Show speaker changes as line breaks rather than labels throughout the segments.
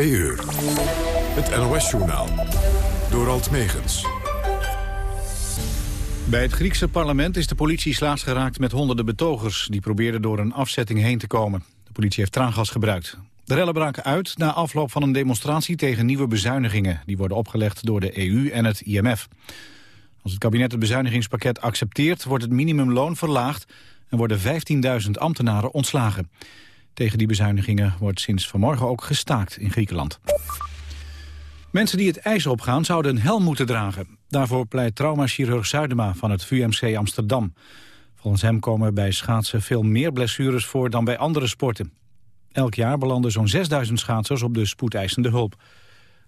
Het NOS-journaal. Door Alt Megens.
Bij het Griekse parlement is de politie slaags geraakt met honderden betogers... die probeerden door een afzetting heen te komen. De politie heeft traangas gebruikt. De rellen braken uit na afloop van een demonstratie tegen nieuwe bezuinigingen... die worden opgelegd door de EU en het IMF. Als het kabinet het bezuinigingspakket accepteert... wordt het minimumloon verlaagd en worden 15.000 ambtenaren ontslagen. Tegen die bezuinigingen wordt sinds vanmorgen ook gestaakt in Griekenland. Mensen die het ijs opgaan zouden een helm moeten dragen. Daarvoor pleit traumachirurg Zuidema van het VUMC Amsterdam. Volgens hem komen bij schaatsen veel meer blessures voor dan bij andere sporten. Elk jaar belanden zo'n 6000 schaatsers op de spoedeisende hulp.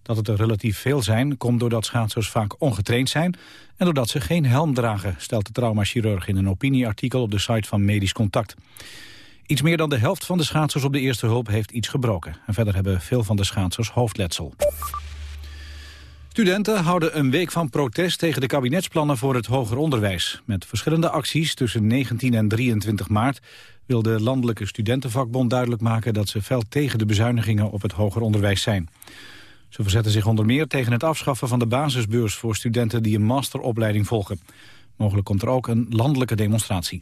Dat het er relatief veel zijn, komt doordat schaatsers vaak ongetraind zijn... en doordat ze geen helm dragen, stelt de traumachirurg in een opinieartikel op de site van Medisch Contact. Iets meer dan de helft van de schaatsers op de eerste hulp heeft iets gebroken. En verder hebben veel van de schaatsers hoofdletsel. Studenten houden een week van protest tegen de kabinetsplannen voor het hoger onderwijs. Met verschillende acties tussen 19 en 23 maart wil de Landelijke Studentenvakbond duidelijk maken dat ze fel tegen de bezuinigingen op het hoger onderwijs zijn. Ze verzetten zich onder meer tegen het afschaffen van de basisbeurs voor studenten die een masteropleiding volgen. Mogelijk komt er ook een landelijke demonstratie.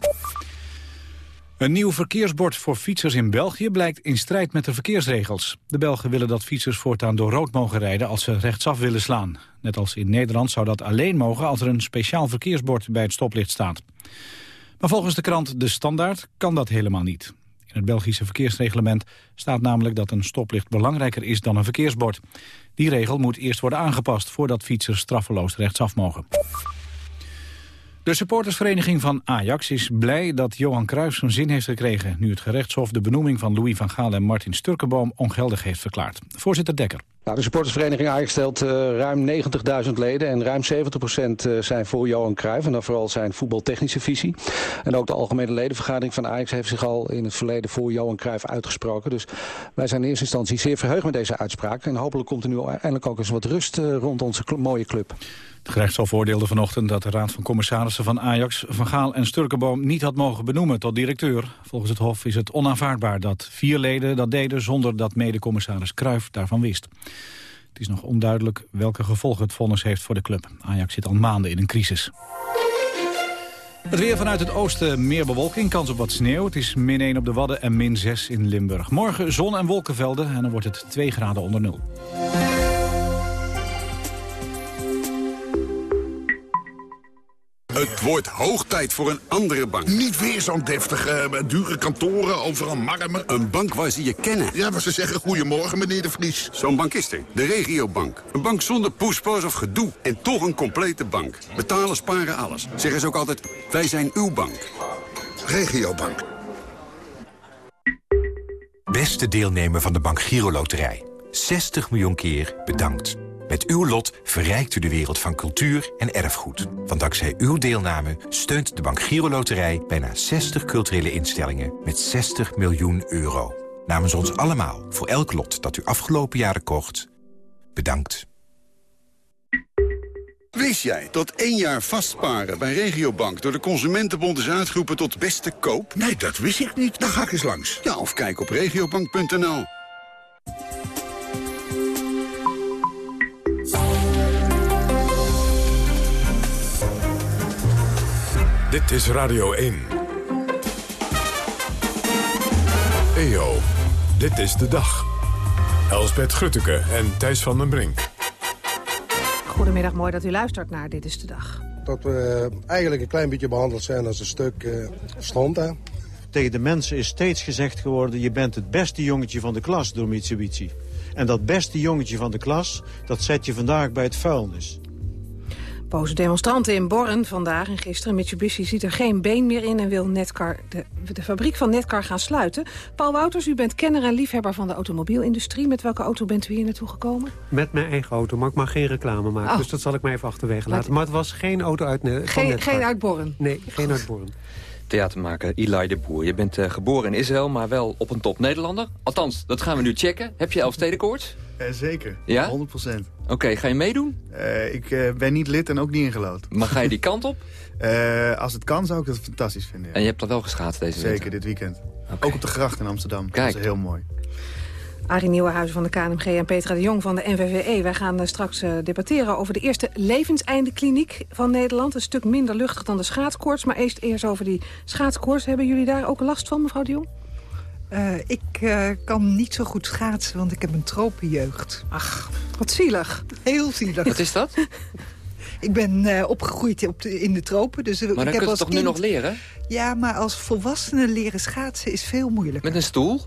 Een nieuw verkeersbord voor fietsers in België blijkt in strijd met de verkeersregels. De Belgen willen dat fietsers voortaan door rood mogen rijden als ze rechtsaf willen slaan. Net als in Nederland zou dat alleen mogen als er een speciaal verkeersbord bij het stoplicht staat. Maar volgens de krant De Standaard kan dat helemaal niet. In het Belgische verkeersreglement staat namelijk dat een stoplicht belangrijker is dan een verkeersbord. Die regel moet eerst worden aangepast voordat fietsers straffeloos rechtsaf mogen. De supportersvereniging van Ajax is blij dat Johan Cruijff zijn zin heeft gekregen... nu het gerechtshof de benoeming van Louis van Gaal en Martin Sturkenboom ongeldig heeft verklaard. Voorzitter Dekker.
Nou, de supportersvereniging Ajax stelt uh, ruim 90.000 leden en ruim 70% uh, zijn voor Johan Cruijff en dan vooral zijn voetbaltechnische visie. En ook de algemene ledenvergadering van Ajax heeft zich al in het verleden voor Johan Cruijff uitgesproken. Dus wij zijn in eerste instantie zeer verheugd met deze uitspraak en hopelijk komt er nu eindelijk ook eens wat rust uh, rond onze mooie club.
Het gerechtshof oordeelde vanochtend dat de Raad van Commissarissen van Ajax... Van Gaal en Sturkenboom niet had mogen benoemen tot directeur. Volgens het Hof is het onaanvaardbaar dat vier leden dat deden... zonder dat mede-commissaris Kruijf daarvan wist. Het is nog onduidelijk welke gevolgen het vonnis heeft voor de club. Ajax zit al maanden in een crisis. Het weer vanuit het oosten meer bewolking, kans op wat sneeuw. Het is min 1 op de Wadden en min 6 in Limburg. Morgen zon en wolkenvelden en dan wordt het 2 graden onder nul.
Het wordt hoog tijd voor een andere bank.
Niet weer zo'n deftige, dure kantoren, overal marmer.
Een bank waar ze je kennen.
Ja, waar ze zeggen goedemorgen, meneer de Vries.
Zo'n bank is er. De regiobank. Een bank zonder poespas of gedoe. En toch een complete bank. Betalen, sparen, alles. Zeggen ze ook altijd, wij zijn uw bank.
Regiobank.
Beste deelnemer van de Bank Giro Loterij. 60 miljoen keer bedankt. Met uw lot verrijkt u de wereld van cultuur en erfgoed. Want dankzij uw deelname steunt de Bank Giro Loterij... bijna 60 culturele instellingen met 60 miljoen euro. Namens ons allemaal, voor elk lot dat u afgelopen jaren kocht... bedankt.
Wist jij dat één jaar vastparen bij Regiobank... door de Consumentenbond is uitgeroepen tot beste koop?
Nee, dat wist ik niet. Dan ga ik eens langs.
Ja, of kijk op regiobank.nl.
Dit is Radio 1. EO, dit is de dag. Elsbeth Grutteke en Thijs van den Brink.
Goedemiddag, mooi dat u luistert naar Dit is de Dag.
Dat we eigenlijk een klein beetje behandeld zijn als een stuk uh, stand. Hè?
Tegen de mensen is steeds gezegd geworden... je bent het beste jongetje van de klas door Mitsubishi. En dat beste jongetje van de klas, dat zet je vandaag bij het vuilnis.
Boze demonstranten in Borren vandaag en gisteren. Mitsubishi ziet er geen been meer in en wil Netcar de, de fabriek van Netcar gaan sluiten. Paul Wouters, u bent kenner en liefhebber van de automobielindustrie. Met welke auto bent u hier naartoe gekomen?
Met mijn eigen auto, maar ik mag geen reclame maken.
Oh.
Dus dat zal ik maar even achterwege laten. Maar het was geen auto uit ne van
Geen,
Netcar.
geen uit Borren?
Nee, geen uit Borren.
Theatermaker Eli de Boer. Je bent uh, geboren in Israël, maar wel op een top Nederlander. Althans, dat gaan we nu checken. Heb je Elfstedenkoorts?
Uh, zeker,
Ja?
100 procent.
Oké, ga je meedoen?
Uh, ik uh, ben niet lid en ook niet ingelood.
Maar ga je die kant op?
Als het kan zou ik dat fantastisch vinden. Ja.
En je hebt er wel geschaatst deze
Zeker,
winter?
dit weekend. Ook op de gracht in Amsterdam.
Kijk.
Dat is heel mooi.
Arie Nieuwenhuizen van de KNMG en Petra de Jong van de NVVE. Wij gaan eh, straks uh, debatteren over de eerste levenseindekliniek van Nederland. Een stuk minder luchtig dan de schaatskoorts. Maar eerst, eerst over die schaatskoorts. Hebben jullie daar ook last van, mevrouw de Jong?
Uh, ik uh, kan niet zo goed schaatsen, want ik heb een tropenjeugd.
Ach, wat zielig.
Heel zielig.
Wat is dat?
ik ben uh, opgegroeid op de, in de tropen. Dus
maar dan
ik
kun je
als
toch
kind...
nu nog leren?
Ja, maar als volwassene leren schaatsen is veel moeilijker.
Met een stoel?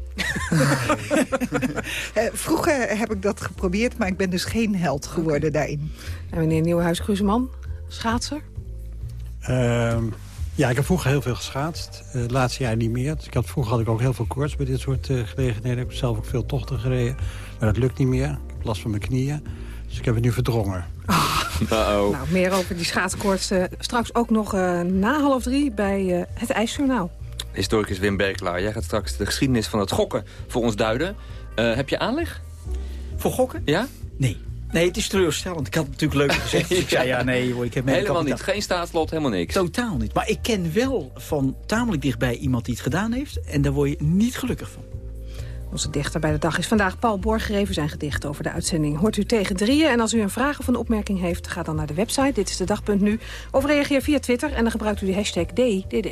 vroeger heb ik dat geprobeerd, maar ik ben dus geen held geworden okay. daarin.
En meneer Nieuwenhuis-Kruseman, schaatser?
Uh, ja, ik heb vroeger heel veel geschaatst. Uh, het laatste jaar niet meer. Dus ik had, vroeger had ik ook heel veel koorts bij dit soort uh, gelegenheden. Ik heb zelf ook veel tochten gereden. Maar dat lukt niet meer. Ik heb last van mijn knieën. Dus ik heb het nu verdrongen.
Oh. Nou, meer over die schaatskoorts uh, straks ook nog na half drie bij het IJsjournaal.
Historicus Wim Berklaar, jij gaat straks de geschiedenis van het gokken voor ons duiden. heb je aanleg?
Voor gokken?
Ja?
Nee. Nee, het is teleurstellend. Ik had het natuurlijk leuk gezegd. Dus ik zei, ja, nee, hoor, ik heb
Helemaal niet. Geen staatslot, helemaal niks.
Totaal niet. Maar ik ken wel van tamelijk dichtbij iemand die het gedaan heeft. En daar word je niet gelukkig van.
Onze dichter bij de dag is vandaag Paul Borgereven zijn gedicht over de uitzending. Hoort u tegen drieën en als u een vraag of een opmerking heeft... ga dan naar de website, dit is de dag.nu. Of reageer via Twitter en dan gebruikt u de hashtag DDD.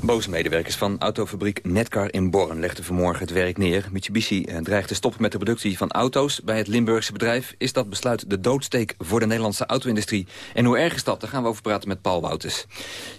Boze medewerkers van autofabriek Netcar in Born legden vanmorgen het werk neer. Mitsubishi dreigt te stoppen met de productie van auto's bij het Limburgse bedrijf. Is dat besluit de doodsteek voor de Nederlandse auto-industrie? En hoe erg is dat? Daar gaan we over praten met Paul Wouters.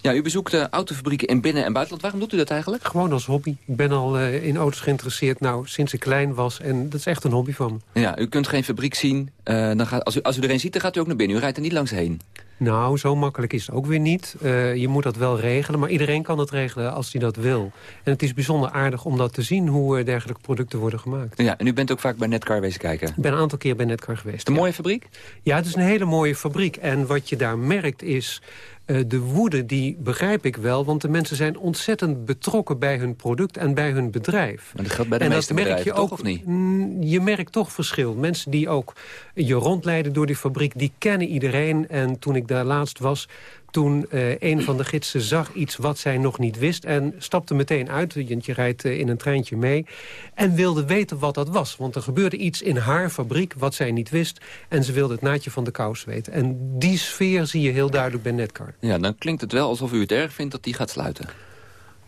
Ja, u bezoekt de autofabrieken in binnen- en buitenland. Waarom doet u dat eigenlijk?
Gewoon als hobby. Ik ben al uh, in auto's geïnteresseerd nou, sinds ik klein was. En dat is echt een hobby van
me. Ja, u kunt geen fabriek zien. Uh, dan gaat, als, u, als u er een ziet, dan gaat u ook naar binnen. U rijdt er niet langs heen.
Nou, zo makkelijk is het ook weer niet. Uh, je moet dat wel regelen, maar iedereen kan het regelen als hij dat wil. En het is bijzonder aardig om dat te zien, hoe dergelijke producten worden gemaakt.
Ja, en u bent ook vaak bij Netcar wezen kijken?
Ik ben een aantal keer bij Netcar geweest.
Een
ja.
mooie fabriek?
Ja, het is een hele mooie fabriek. En wat je daar merkt is... Uh, de woede, die begrijp ik wel, want de mensen zijn ontzettend betrokken bij hun product en bij hun bedrijf.
Maar dat geldt bij de
en
meeste
dat merk
bedrijven,
je ook,
toch, of niet?
Mm, je merkt toch verschil. Mensen die ook je rondleiden door die fabriek, die kennen iedereen. En toen ik daar laatst was, toen uh, een van de gidsen zag iets wat zij nog niet wist... en stapte meteen uit, want je rijdt uh, in een treintje mee... en wilde weten wat dat was. Want er gebeurde iets in haar fabriek wat zij niet wist... en ze wilde het naadje van de kous weten. En die sfeer zie je heel duidelijk bij Netcar.
Ja, dan klinkt het wel alsof u het erg vindt dat die gaat sluiten.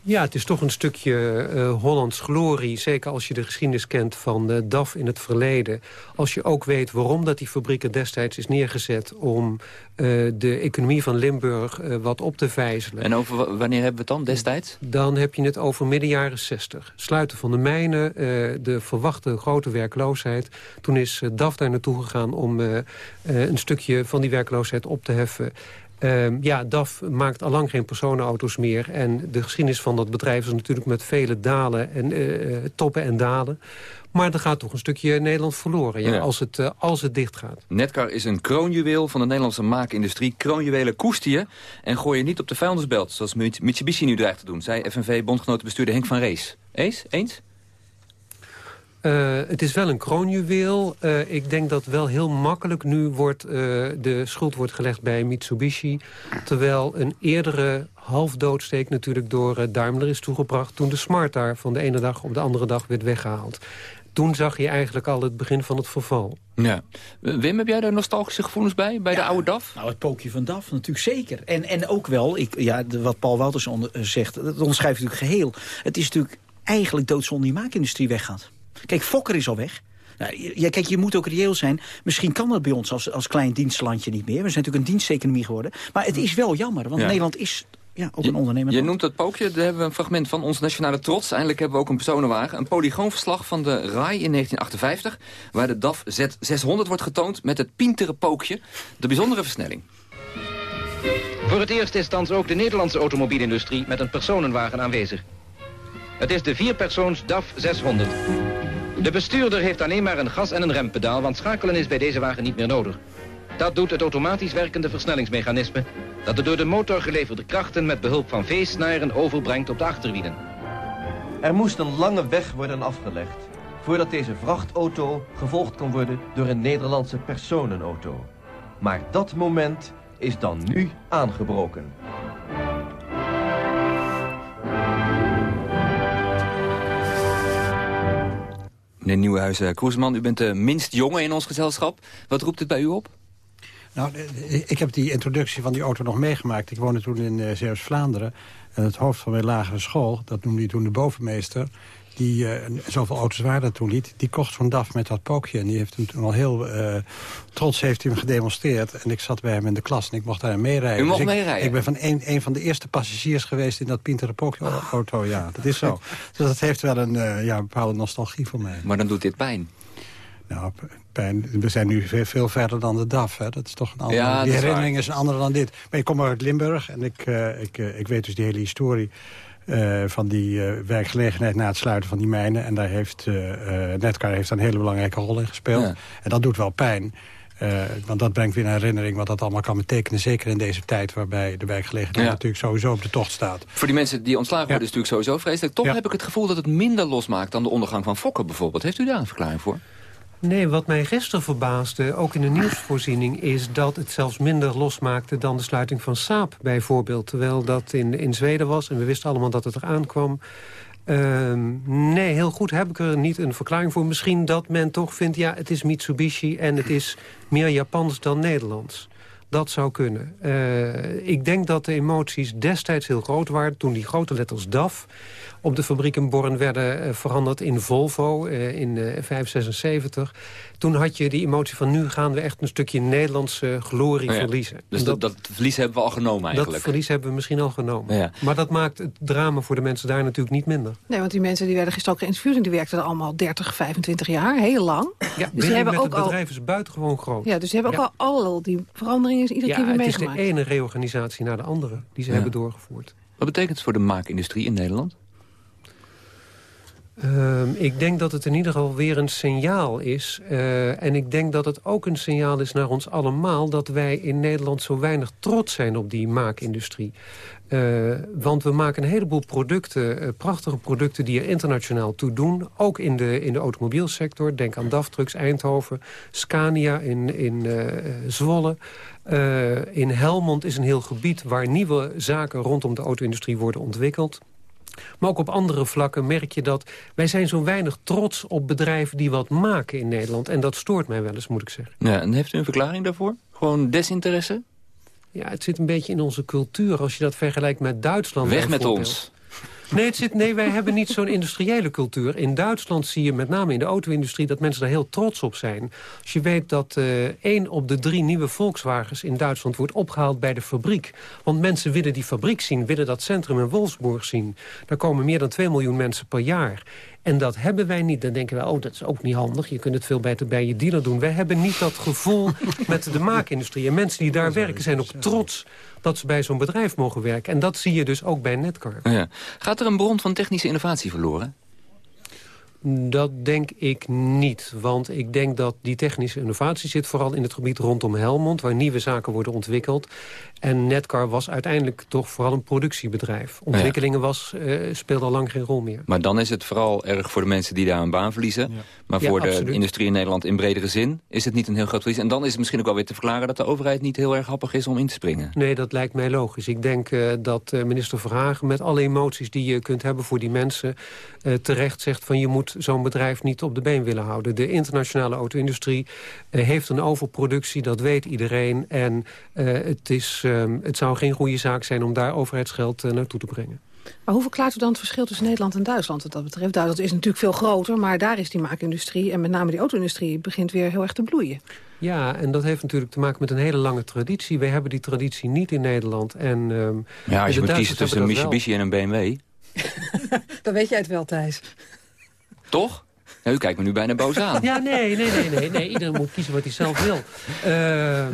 Ja, het is toch een stukje uh, Hollands glorie. Zeker als je de geschiedenis kent van uh, DAF in het verleden. Als je ook weet waarom dat die fabriek er destijds is neergezet... om uh, de economie van Limburg wat op te vijzelen.
En over wanneer hebben we het dan destijds?
Dan heb je het over midden jaren 60. Sluiten van de mijnen, de verwachte grote werkloosheid. Toen is DAF daar naartoe gegaan om een stukje van die werkloosheid op te heffen... Uh, ja, DAF maakt allang geen personenauto's meer. En de geschiedenis van dat bedrijf is natuurlijk met vele dalen en uh, toppen en dalen. Maar er gaat toch een stukje Nederland verloren ja, ja. Als, het, uh, als het dicht gaat.
Netcar is een kroonjuweel van de Nederlandse maakindustrie. Kroonjuwelen koester je en gooi je niet op de vuilnisbelt... zoals Mitsubishi nu dreigt te doen, zei FNV-bondgenotenbestuurder Henk van Rees. Eens? Eens?
Uh, het is wel een kroonjuweel. Uh, ik denk dat wel heel makkelijk nu wordt, uh, de schuld wordt gelegd bij Mitsubishi. Terwijl een eerdere halfdoodsteek natuurlijk door Daimler is toegebracht... toen de Smart daar van de ene dag op de andere dag werd weggehaald. Toen zag je eigenlijk al het begin van het verval.
Ja. Wim, heb jij daar nostalgische gevoelens bij, bij
ja,
de oude DAF?
Nou, het pookje van DAF natuurlijk zeker. En, en ook wel, ik, ja, wat Paul Wouters onder, zegt, dat onderschrijft natuurlijk geheel. Het is natuurlijk eigenlijk doodzonde die maakindustrie weggaat. Kijk, Fokker is al weg. Nou, ja, kijk, je moet ook reëel zijn. Misschien kan dat bij ons als, als klein dienstlandje niet meer. We zijn natuurlijk een diensteconomie geworden. Maar het is wel jammer, want ja. Nederland is ja, ook een ondernemer.
Je noemt dat pookje, daar hebben we een fragment van Onze Nationale Trots. Eindelijk hebben we ook een personenwagen. Een polygoonverslag van de RAI in 1958... waar de DAF Z600 wordt getoond met het pintere pookje. De bijzondere versnelling.
Voor het eerst is thans ook de Nederlandse automobielindustrie... met een personenwagen aanwezig. Het is de vierpersoons DAF 600. De bestuurder heeft alleen maar een gas- en een rempedaal... want schakelen is bij deze wagen niet meer nodig. Dat doet het automatisch werkende versnellingsmechanisme... dat de door de motor geleverde krachten met behulp van veesnaren overbrengt op de achterwielen.
Er moest een lange weg worden afgelegd... voordat deze vrachtauto gevolgd kon worden door een Nederlandse personenauto. Maar dat moment is dan nu aangebroken.
Meneer Nieuwenhuizen-Kroesman, u bent de minst jonge in ons gezelschap. Wat roept het bij u op?
Nou, ik heb die introductie van die auto nog meegemaakt. Ik woonde toen in Zeeuws-Vlaanderen. En het hoofd van mijn lagere school, dat noemde hij toen de bovenmeester... die uh, zoveel auto's waren dat toen niet... die kocht zo'n DAF met dat pookje. En die heeft hem toen al heel uh, trots heeft hij hem gedemonstreerd. En ik zat bij hem in de klas en ik mocht daar meerijden.
U mocht
dus ik,
meerijden?
Ik ben van een, een van de eerste passagiers geweest in dat Pinter Pookje-auto. Ja, dat is zo. dus dat heeft wel een ja, bepaalde nostalgie voor mij.
Maar dan doet dit pijn?
Nou, pijn. We zijn nu veel, veel verder dan de DAF. Hè. Dat is toch een andere.
Ja,
die
is
herinnering is een andere dan dit. Maar ik kom uit Limburg en ik, uh, ik, uh, ik weet dus die hele historie... Uh, van die werkgelegenheid na het sluiten van die mijnen. En daar heeft Netcar heeft een hele belangrijke rol in gespeeld. Ja. En dat doet wel pijn. want dat brengt weer een herinnering wat dat allemaal kan betekenen. Zeker in deze tijd waarbij de werkgelegenheid ja. natuurlijk sowieso op de tocht staat.
Voor die mensen die ontslagen worden is natuurlijk sowieso vreselijk. Toch heb ik het gevoel dat het minder losmaakt dan de ondergang van Fokker bijvoorbeeld. Heeft u daar een verklaring voor?
Nee, wat mij gisteren verbaasde, ook in de nieuwsvoorziening... is dat het zelfs minder losmaakte dan de sluiting van Saab bijvoorbeeld. Terwijl dat in, in Zweden was en we wisten allemaal dat het eraan kwam. Uh, nee, heel goed heb ik er niet een verklaring voor. Misschien dat men toch vindt, ja, het is Mitsubishi... en het is meer Japans dan Nederlands. Dat zou kunnen. Uh, ik denk dat de emoties destijds heel groot waren... toen die grote letters DAF op de fabriek in Born werden uh, veranderd in Volvo uh, in uh, 576. Toen had je die emotie van nu gaan we echt een stukje Nederlandse glorie
oh ja.
verliezen.
Dus dat, dat, verlies hebben we al genomen eigenlijk?
Dat verlies hebben we misschien al genomen.
Ja.
Maar dat maakt het drama voor de mensen daar natuurlijk niet minder.
Nee, want die mensen die werden gisteren ook geïnterviewd... en die werkten er allemaal 30, 25 jaar, heel lang.
Ja,
dus die hebben
met
ook
het bedrijf is buitengewoon groot.
Ja, dus die hebben ook al, al die veranderingen iedere
ja,
keer weer
meegemaakt.
meegemaakt.
het is de ene reorganisatie naar de andere die ze ja. hebben doorgevoerd.
Wat betekent het voor de maakindustrie in Nederland?
Uh, ik denk dat het in ieder geval weer een signaal is. Uh, en ik denk dat het ook een signaal is naar ons allemaal... dat wij in Nederland zo weinig trots zijn op die maakindustrie. Uh, want we maken een heleboel producten, uh, prachtige producten... die er internationaal toe doen. Ook in de, in de automobielsector. Denk aan DAF Trucks Eindhoven. Scania in, in uh, Zwolle. in Helmond is een heel gebied waar nieuwe zaken... rondom de auto-industrie worden ontwikkeld. Maar ook op andere vlakken merk je dat... wij zijn zo weinig trots op bedrijven die wat maken in Nederland. En dat stoort mij wel eens, moet ik zeggen.
Ja, en heeft u een verklaring daarvoor? Gewoon desinteresse?
Ja, het zit een beetje in onze cultuur. Als je dat vergelijkt met Duitsland
Weg met ons.
Nee, het zit, nee, wij hebben niet zo'n industriële cultuur. In Duitsland zie je met name in de auto-industrie... dat mensen daar heel trots op zijn. Als je weet dat uh, één op de drie nieuwe Volkswagens in Duitsland... wordt opgehaald bij de fabriek. Want mensen willen die fabriek zien, willen dat centrum in Wolfsburg zien. Daar komen meer dan 2 miljoen mensen per jaar. En dat hebben wij niet. Dan denken wij, oh, dat is ook niet handig. Je kunt het veel beter bij je dealer doen. Wij hebben niet dat gevoel met de maakindustrie. En mensen die daar werken zijn ook trots dat ze bij zo'n bedrijf mogen werken. En dat zie je dus ook bij Netcar.
Ja. Gaat er een bron van technische innovatie verloren?
Dat denk ik niet, want ik denk dat die technische innovatie zit vooral in het gebied rondom Helmond, waar nieuwe zaken worden ontwikkeld. En Netcar was uiteindelijk toch vooral een productiebedrijf. Ontwikkelingen was, uh, speelde al lang geen rol meer.
Maar dan is het vooral erg voor de mensen die daar een baan verliezen. Ja. Maar voor ja, de industrie in Nederland in bredere zin is het niet een heel groot verlies. En dan is het misschien ook wel weer te verklaren dat de overheid niet heel erg happig is om in te springen.
Nee, dat lijkt mij logisch. Ik denk uh, dat uh, minister Verhagen met alle emoties die je kunt hebben voor die mensen... terecht zegt van je moet zo'n bedrijf niet op de been willen houden. De internationale auto-industrie heeft een overproductie, dat weet iedereen. En het is... Um, het zou geen goede zaak zijn om daar overheidsgeld uh, naartoe te brengen.
Maar hoe verklaart u dan het verschil tussen Nederland en Duitsland wat dat betreft? Duitsland is natuurlijk veel groter, maar daar is die maakindustrie... en met name die auto-industrie begint weer heel erg te bloeien.
Ja, en dat heeft natuurlijk te maken met een hele lange traditie. Wij hebben die traditie niet in Nederland. En, um,
ja, als je moet kiezen tussen een Mitsubishi en een BMW...
dan weet jij het wel, Thijs.
Toch? Ja, u kijkt me nu bijna boos aan.
Ja, nee, nee, nee, nee. nee. Iedereen moet kiezen wat hij zelf wil. Uh,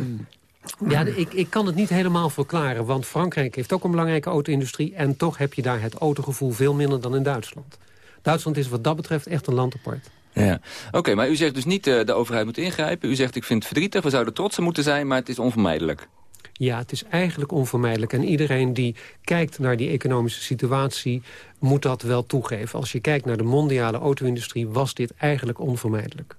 ja, ik, ik kan het niet helemaal verklaren, want Frankrijk heeft ook een belangrijke auto-industrie... en toch heb je daar het autogevoel veel minder dan in Duitsland. Duitsland is wat dat betreft echt een land apart.
Ja, oké, okay, maar u zegt dus niet uh, de overheid moet ingrijpen. U zegt ik vind het verdrietig, we zouden trots moeten zijn, maar het is onvermijdelijk.
Ja, het is eigenlijk onvermijdelijk. En iedereen die kijkt naar die economische situatie moet dat wel toegeven. Als je kijkt naar de mondiale auto-industrie was dit eigenlijk onvermijdelijk.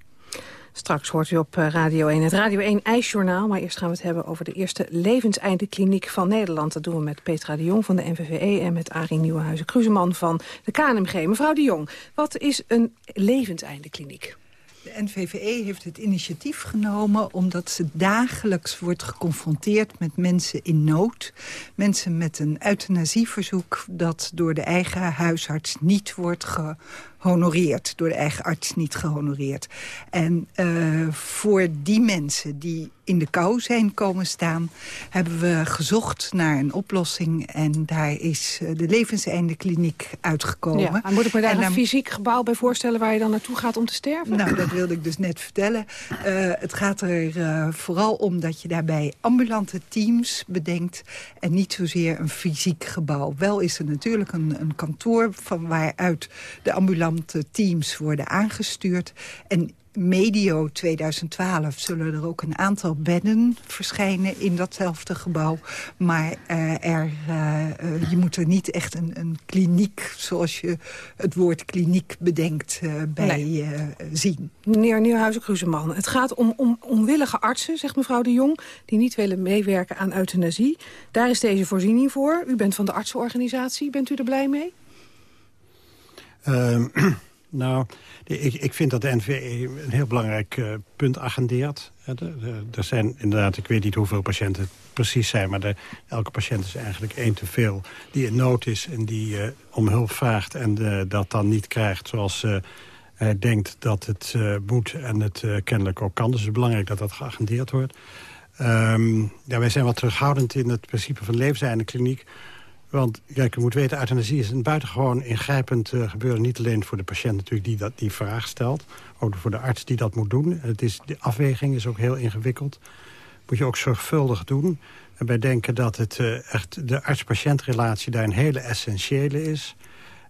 Straks hoort u op eh, Radio 1 het Radio 1 IJsjournaal. Maar eerst gaan we het hebben over de eerste levenseindekliniek van Nederland. Dat doen we met Petra de Jong van de NVVE en met Arie Nieuwenhuizen-Kruseman van de KNMG. Mevrouw de Jong, wat is een levenseindekliniek?
De NVVE heeft het initiatief genomen omdat ze dagelijks wordt geconfronteerd met mensen in nood. Mensen met een euthanasieverzoek dat door de eigen huisarts niet wordt ge gehonoreerd. Door de eigen arts niet gehonoreerd. En uh, voor die mensen die in de kou zijn komen staan... hebben we gezocht naar een oplossing. En daar is uh, de levenseindekliniek uitgekomen.
Ja, maar moet ik me daar en een fysiek gebouw bij voorstellen... waar je dan naartoe gaat om te sterven?
Nou, dat wilde ik dus net vertellen. Uh, het gaat er vooral om dat je daarbij ambulante teams bedenkt... en niet zozeer een fysiek gebouw. Wel is er natuurlijk een, een kantoor van waaruit de ambulante teams worden aangestuurd. En medio 2012 zullen er ook een aantal bedden verschijnen in datzelfde gebouw. Maar uh, er, uh, je moet er niet echt een, een, kliniek, zoals je het woord kliniek bedenkt, bij nee. zien.
Meneer Nieuwhuizen-Kruseman, het gaat om, om onwillige artsen, zegt mevrouw de Jong... die niet willen meewerken aan euthanasie. Daar is deze voorziening voor. U bent van de artsenorganisatie. Bent u er blij mee?
Uh, nou, ik, ik vind dat de NVE een heel belangrijk uh, punt agendeert. Er zijn inderdaad, ik weet niet hoeveel patiënten het precies zijn... maar elke patiënt is eigenlijk één te veel die in nood is... en die uh, om hulp vraagt en uh, dat dan niet krijgt zoals hij denkt dat het moet... en het kennelijk ook kan. Dus het is belangrijk dat dat geagendeerd wordt. Um, ja, wij zijn wat terughoudend in het principe van levenseinde kliniek... Want kijk, je moet weten, euthanasie is een buitengewoon ingrijpend uh, gebeuren. Niet alleen voor de patiënt natuurlijk die dat, die vraag stelt. Ook voor de arts die dat moet doen. Het is, de afweging is ook heel ingewikkeld. Moet je ook zorgvuldig doen. En wij denken dat het uh, echt de arts-patiëntrelatie daar een hele essentiële is.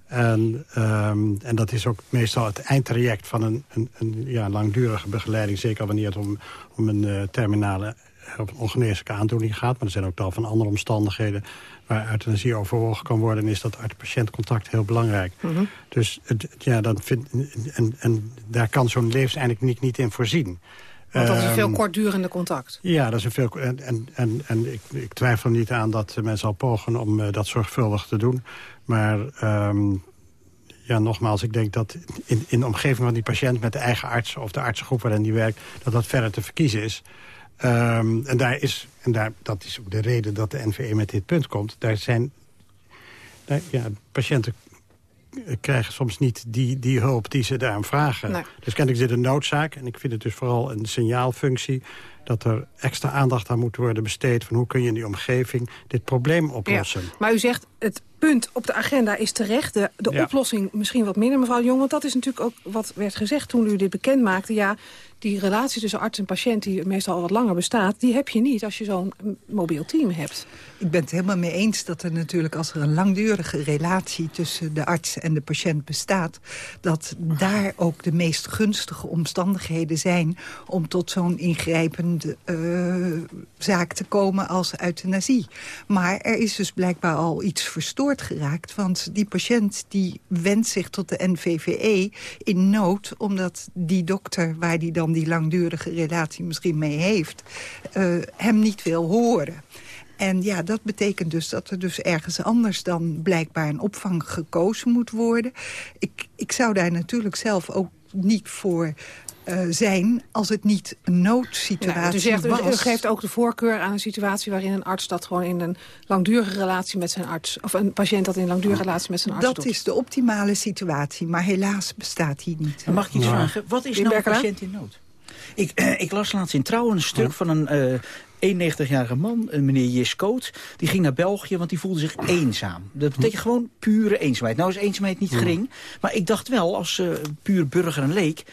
En, um, en dat is ook meestal het eindtraject van een, een, een ja, langdurige begeleiding. Zeker wanneer het om, om een uh, terminale of ongeneeslijke aandoening gaat. Maar er zijn ook tal van andere omstandigheden waar euthanasie overwogen kan worden... is dat arts-patiëntcontact heel belangrijk. Mm -hmm. Dus ja, dan vind, en, en daar kan zo'n levenseindekliniek niet in voorzien.
Want dat is een veel ehm, kortdurende contact.
Ja, dat is een veel. En, en, en, en ik, ik twijfel niet aan dat mensen al pogen om uh, dat zorgvuldig te doen. Maar um, ja, nogmaals, ik denk dat in, in de omgeving van die patiënt... met de eigen arts of de artsengroep waarin die werkt... dat dat verder te verkiezen is. Um, en daar is, en daar, dat is ook de reden dat de NVE met dit punt komt. Daar zijn daar, ja, patiënten krijgen soms niet die, die hulp die ze daarom vragen. Nee. Dus kennelijk is dit een noodzaak. En ik vind het dus vooral een signaalfunctie dat er extra aandacht aan moet worden besteed... van hoe kun je in die omgeving dit probleem oplossen. Ja,
maar u zegt, het punt op de agenda is terecht. De, de ja. oplossing misschien wat minder, mevrouw Jong. Want dat is natuurlijk ook wat werd gezegd toen u dit bekend maakte. Ja, die relatie tussen arts en patiënt, die meestal al wat langer bestaat... die heb je niet als je zo'n mobiel team hebt.
Ik ben het helemaal mee eens dat er natuurlijk als er een langdurige relatie... tussen de arts en de patiënt bestaat... dat daar ook de meest gunstige omstandigheden zijn... om tot zo'n uh, zaak te komen als euthanasie. Maar er is dus blijkbaar al iets verstoord geraakt. Want die patiënt die wendt zich tot de NVVE in nood... omdat die dokter waar die dan die langdurige relatie misschien mee heeft... Uh, hem niet wil horen. En ja, dat betekent dus dat er dus ergens anders dan blijkbaar een opvang gekozen moet worden. Ik, ik zou daar natuurlijk zelf ook niet voor uh, zijn als het niet een noodsituatie
nou, u zegt, was. U geeft ook de voorkeur aan een situatie waarin een arts dat gewoon in een langdurige relatie met zijn arts... of een patiënt dat in een langdurige relatie met zijn arts
dat
doet.
Dat is de optimale situatie, maar helaas bestaat die niet.
Mag ik iets vragen? Wat is nou een patiënt in nood? Ik, uh, ik las laatst in Trouw een stuk van een... Uh, 91-jarige man, een meneer Jiskoot, die ging naar België, want die voelde zich eenzaam. Dat betekent gewoon pure eenzaamheid. Nou is eenzaamheid niet gering, maar ik dacht wel, als uh, puur burger en leek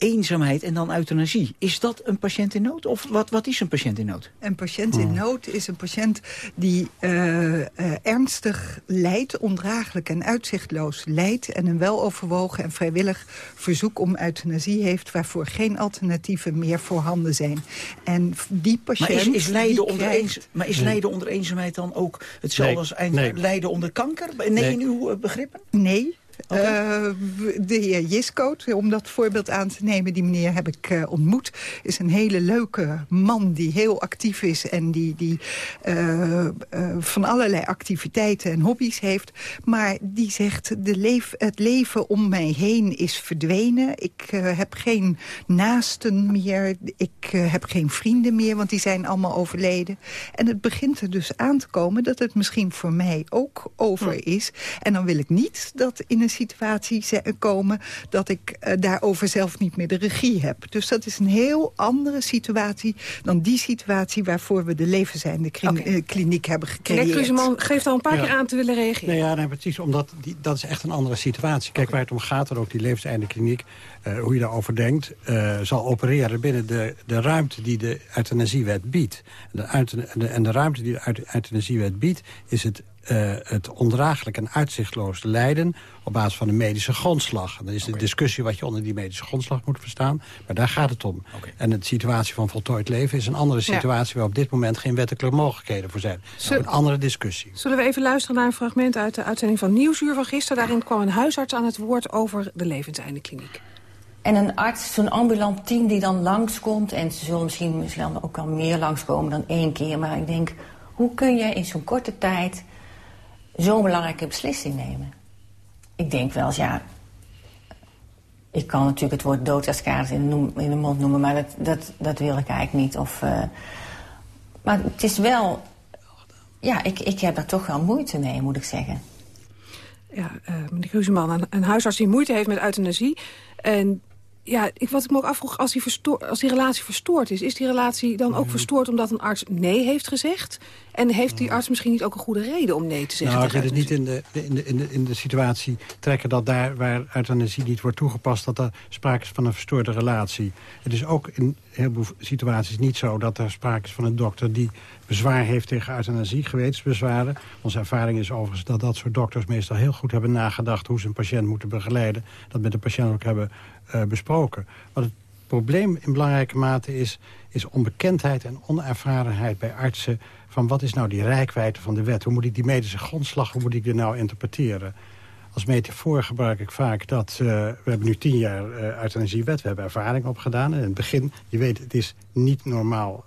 eenzaamheid en dan euthanasie. Is dat een patiënt in nood? Of wat, wat is een patiënt in nood?
Een patiënt in nood is een patiënt die uh, uh, ernstig lijdt, ondraaglijk en uitzichtloos lijdt... en een weloverwogen en vrijwillig verzoek om euthanasie heeft... waarvoor geen alternatieven meer voorhanden zijn. En die patiënt...
Maar is, is, lijden, onder krijgt... eens, maar is lijden onder eenzaamheid dan ook hetzelfde nee, als nee. lijden onder kanker? Nee, nee, in uw begrippen?
Nee, Uh, de heer Jiskoot, om dat voorbeeld aan te nemen, die meneer heb ik uh, ontmoet. Is een hele leuke man die heel actief is en die, die uh, van allerlei activiteiten en hobby's heeft. Maar die zegt, de leef, het leven om mij heen is verdwenen. Ik heb geen naasten meer, ik heb geen vrienden meer, want die zijn allemaal overleden. En het begint er dus aan te komen dat het misschien voor mij ook over is. En dan wil ik niet dat in een situatie komen... dat ik uh, daarover zelf niet meer de regie heb. Dus dat is een heel andere situatie dan die situatie... waarvoor we de levenseinde okay. Eh, kliniek hebben gecreëerd.
Kijk, geeft al een paar keer aan te willen reageren.
Nee, ja, nee, precies, omdat die, dat is echt een andere situatie. Kijk, waar het om gaat, en ook die levenseinde kliniek... Uh, hoe je daarover denkt, uh, zal opereren binnen de, de ruimte die de euthanasiewet biedt. De, de, en de ruimte die de euthanasiewet biedt, is het uh, het ondraaglijk en uitzichtloos lijden op basis van een medische grondslag. En dan is de discussie wat je onder die medische grondslag moet verstaan. Maar daar gaat het om. En de situatie van voltooid leven is een andere situatie... waar op dit moment geen wettelijke mogelijkheden voor zijn. een andere discussie.
Zullen we even luisteren naar een fragment uit de uitzending van Nieuwsuur van gisteren. Daarin kwam een huisarts aan het woord over de levenseindekliniek.
En een arts, zo'n ambulant team die dan langskomt... en ze zullen misschien, misschien ook al meer langskomen dan één keer... maar ik denk, hoe kun je in zo'n korte tijd zo'n belangrijke beslissing nemen. Ik denk wel eens, ja... Ik kan natuurlijk het woord in, de in de mond noemen... maar dat, dat, dat wil ik eigenlijk niet. Of, uh, maar het is wel... Ja, ik, ik heb daar toch wel moeite mee, moet ik zeggen.
Ja, uh, meneer Kruseman, een, een huisarts die moeite heeft met euthanasie... en ja, ik, wat ik me ook afvroeg, als die, als die relatie verstoord is... is die relatie dan ook mhm. verstoord omdat een arts nee heeft gezegd? En heeft die arts misschien niet ook een goede reden om nee te zeggen?
Nou, ik wil het niet in de, in, de, in, de, in de situatie trekken... dat daar waar euthanasie niet wordt toegepast... dat er sprake is van een verstoorde relatie. Het is ook in heel veel situaties niet zo... dat er sprake is van een dokter die bezwaar heeft tegen euthanasie, gewetensbezwaren. Onze ervaring is overigens dat dat soort dokters meestal heel goed hebben nagedacht... hoe ze een patiënt moeten begeleiden. Dat met de patiënt ook hebben uh, besproken. Wat het probleem in belangrijke mate is... is onbekendheid en onervarenheid bij artsen... van wat is nou die rijkwijde van de wet? Hoe moet ik die medische grondslag, hoe moet ik die nou interpreteren? Als metafoor gebruik ik vaak dat... Uh, we hebben nu tien jaar uh, euthanasiewet, we hebben ervaring opgedaan. In het begin, je weet, het is niet normaal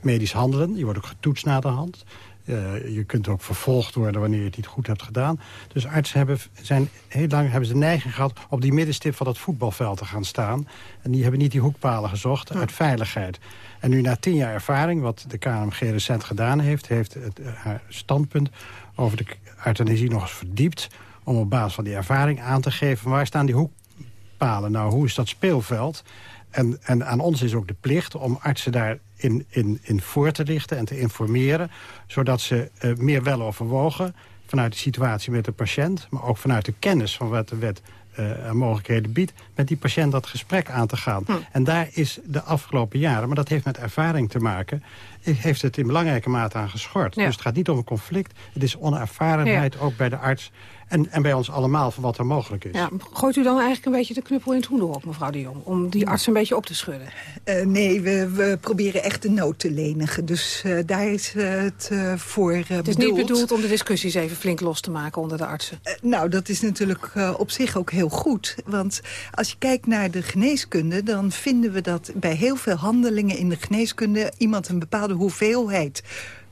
medisch handelen. Je wordt ook getoetst na de hand. Uh, je kunt ook vervolgd worden wanneer je het niet goed hebt gedaan. Dus artsen hebben, zijn, heel lang hebben ze de neiging gehad... op die middenstip van het voetbalveld te gaan staan. En die hebben niet die hoekpalen gezocht uit veiligheid. En nu na tien jaar ervaring, wat de KMG recent gedaan heeft... heeft het, uh, haar standpunt over de euthanasie nog eens verdiept... om op basis van die ervaring aan te geven... waar staan die hoekpalen nou, hoe is dat speelveld... En, en aan ons is ook de plicht om artsen daar in, in, voor te lichten en te informeren... zodat ze uh, meer wel overwogen vanuit de situatie met de patiënt... maar ook vanuit de kennis van wat de wet uh, mogelijkheden biedt... met die patiënt dat gesprek aan te gaan. Hm. En daar is de afgelopen jaren, maar dat heeft met ervaring te maken... heeft het in belangrijke mate aan geschort. Dus het gaat niet om een conflict. Het is onervarenheid, ook bij de arts... En, en bij ons allemaal van wat er mogelijk is.
Ja, gooit u dan eigenlijk een beetje de knuppel in het hoenderhok, mevrouw de Jong... om die arts een beetje op te schudden?
Uh, nee, we, we, proberen echt de nood te lenigen. Dus uh, daar is uh, het voor Het is
bedoeld. niet bedoeld om de discussies even flink los te maken onder de artsen?
nou, dat is natuurlijk op zich ook heel goed. Want als je kijkt naar de geneeskunde... dan vinden we dat bij heel veel handelingen in de geneeskunde... iemand een bepaalde hoeveelheid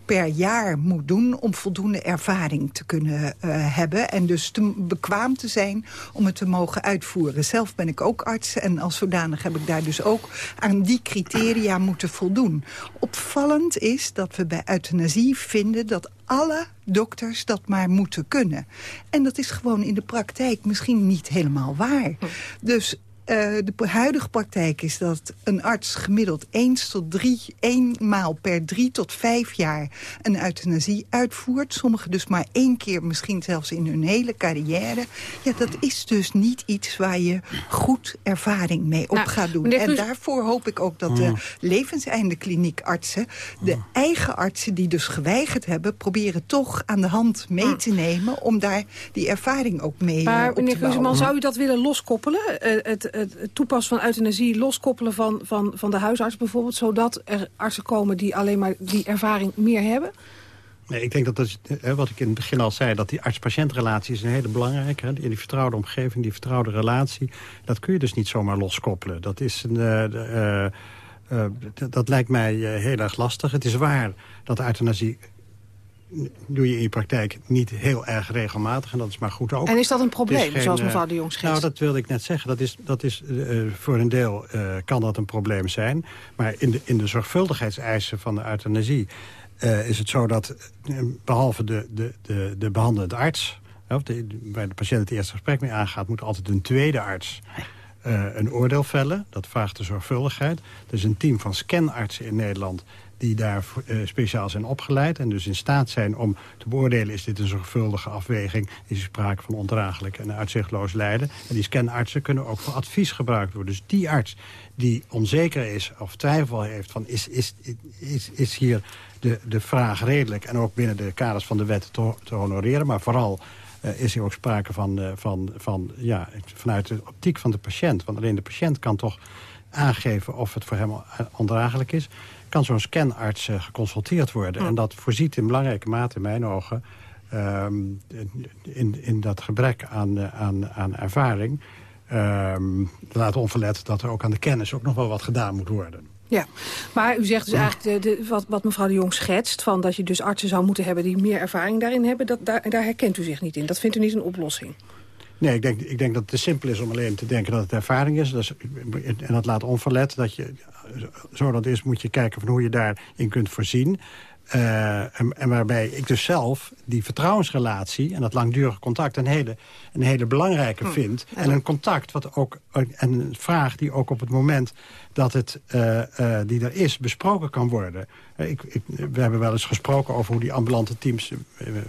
per jaar moet doen om voldoende ervaring te kunnen uh, hebben. En dus te bekwaam te zijn om het te mogen uitvoeren. Zelf ben ik ook arts en als zodanig heb ik daar dus ook aan die criteria moeten voldoen. Opvallend is dat we bij euthanasie vinden dat alle dokters dat maar moeten kunnen. En dat is gewoon in de praktijk misschien niet helemaal waar. Dus uh, de huidige praktijk is dat een arts gemiddeld eens tot drie, eenmaal per drie tot vijf jaar een euthanasie uitvoert. Sommigen dus maar één keer, misschien zelfs in hun hele carrière. Ja, dat is dus niet iets waar je goed ervaring mee op nou, gaat doen. En daarvoor hoop ik ook dat de mm. levenseindekliniek-artsen, de mm. eigen artsen die dus geweigerd hebben, proberen toch aan de hand mee mm. te nemen om daar die ervaring ook mee maar, op te meneer
Guzman, zou u dat willen loskoppelen? Uh, het, het toepassen van euthanasie loskoppelen van, van, van de huisarts bijvoorbeeld... zodat er artsen komen die alleen maar die ervaring meer hebben?
Nee, ik denk dat, dat wat ik in het begin al zei... dat die arts-patiëntrelatie is een hele belangrijke. In die vertrouwde omgeving, die vertrouwde relatie... dat kun je dus niet zomaar loskoppelen. Dat, is een, uh, uh, dat lijkt mij heel erg lastig. Het is waar dat euthanasie doe je in je praktijk niet heel erg regelmatig. En dat is maar goed ook.
En is dat een probleem, zoals mevrouw de Jong schetst?
Nou, dat wilde ik net zeggen. Dat is, dat is, uh, voor een deel uh, kan dat een probleem zijn. Maar in de, in de zorgvuldigheidseisen van de euthanasie... Uh, is het zo dat, behalve de, de, de, de behandelende arts... Of de, waar de patiënt het eerste gesprek mee aangaat... moet altijd een tweede arts een oordeel vellen. Dat vraagt de zorgvuldigheid. Er is een team van scanartsen in Nederland die daar uh, speciaal zijn opgeleid... en dus in staat zijn om te beoordelen... is dit een zorgvuldige afweging, is er sprake van ondraaglijk en uitzichtloos lijden. En die scanartsen kunnen ook voor advies gebruikt worden. Dus die arts die onzeker is of twijfel heeft van... is, is, is, is hier de, de vraag redelijk en ook binnen de kaders van de wet te, honoreren... maar vooral uh, is er ook sprake van, uh, van, van, ja, vanuit de optiek van de patiënt. Want alleen de patiënt kan toch aangeven of het voor hem ondraaglijk is kan zo'n scanarts uh, geconsulteerd worden. En dat voorziet in belangrijke mate in mijn ogen... Ehm, in, in dat gebrek aan, uh, aan, aan ervaring... Um, laat onverlet dat er ook aan de kennis ook nog wel wat gedaan moet worden.
Ja, maar u zegt dus eigenlijk de, de, wat, wat mevrouw de Jong schetst... Van dat je dus artsen zou moeten hebben die meer ervaring daarin hebben... Dat, daar, daar herkent u zich niet in. Dat vindt u niet een oplossing.
Nee, ik denk, ik denk dat het te simpel is om alleen te denken dat het ervaring is. is en dat laat onverlet dat je, zo dat is, moet je kijken van hoe je daarin kunt voorzien. Uh, en, en, waarbij ik dus zelf die vertrouwensrelatie en dat langdurige contact een hele, een hele belangrijke hm. vind. En een contact wat ook, en een vraag die ook op het moment dat het, uh, uh, die er is, besproken kan worden. Ik, ik, we hebben wel eens gesproken over hoe die ambulante teams...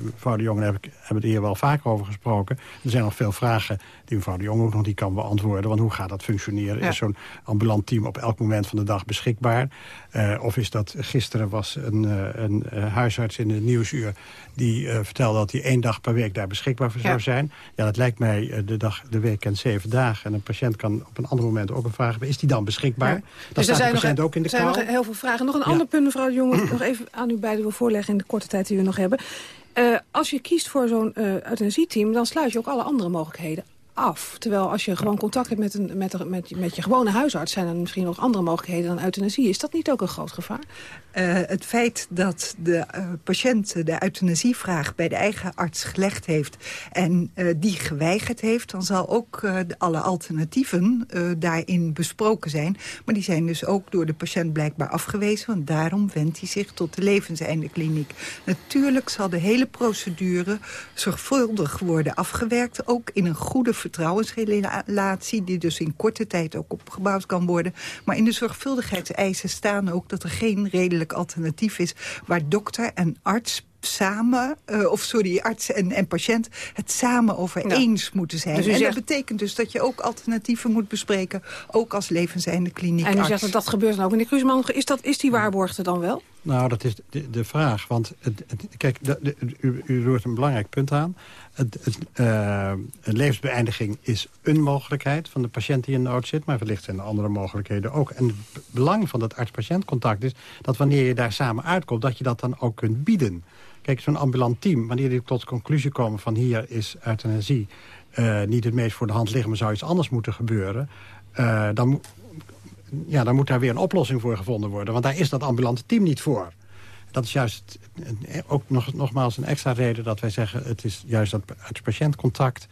mevrouw de Jonge heb ik, hebben het hier wel vaker over gesproken. Er zijn nog veel vragen die mevrouw de Jonge ook nog niet kan beantwoorden. Want hoe gaat dat functioneren? Is zo'n ambulant team op elk moment van de dag beschikbaar? Uh, of is dat... Gisteren was een, een huisarts in het Nieuwsuur... die vertelde dat hij één dag per week daar beschikbaar voor zou zijn. Ja, dat lijkt mij de, dag, de week en zeven dagen. En een patiënt kan op een ander moment ook een vraag hebben. Is die dan beschikbaar? Ja.
dus er zijn, nog, ook in de zijn nog heel veel vragen. Nog een ander punt, mevrouw de Jonge, nog even aan u beiden wil voorleggen... in de korte tijd die we nog hebben. Uh, als je kiest voor zo'n uh, euthanasieteam... dan sluit je ook alle andere mogelijkheden Terwijl als je gewoon contact hebt met, een, met, met, met je gewone huisarts... zijn er misschien nog andere mogelijkheden dan euthanasie. Is dat niet ook een groot gevaar?
Uh, het feit dat de uh, patiënt de euthanasievraag bij de eigen arts gelegd heeft... en uh, die geweigerd heeft, dan zal ook alle alternatieven daarin besproken zijn. Maar die zijn dus ook door de patiënt blijkbaar afgewezen... want daarom wendt hij zich tot de levenseindekliniek. Natuurlijk zal de hele procedure zorgvuldig worden afgewerkt... ook in een goede vertrouwensrelatie... die dus in korte tijd ook opgebouwd kan worden. Maar in de zorgvuldigheidseisen staan ook dat er geen redelijk alternatief is... waar dokter en arts samen, uh, of sorry, arts en, en patiënt... het samen over eens moeten zijn. Dus en dat betekent dus dat je ook alternatieven moet bespreken... ook als levenseinde kliniek.
En u zegt dat dat gebeurt dan ook. Meneer Kruisman, is, dat, is die waarborgde dan wel?
Nou, dat is de, de vraag. Want het, kijk, de, u, roert een belangrijk punt aan. Het, uh, een levensbeëindiging is een mogelijkheid van de patiënt die in nood zit. Maar wellicht zijn er andere mogelijkheden ook. En het belang van dat arts-patiëntcontact is dat wanneer je daar samen uitkomt... dat je dat dan ook kunt bieden. Kijk, zo'n ambulant team, wanneer die tot de conclusie komen... van hier is euthanasie uh, niet het meest voor de hand liggen... maar zou iets anders moeten gebeuren... Uh, dan, ja, dan moet daar weer een oplossing voor gevonden worden. Want daar is dat ambulante team niet voor. Dat is juist ook nog, nogmaals een extra reden dat wij zeggen... het is juist dat arts-patiëntcontact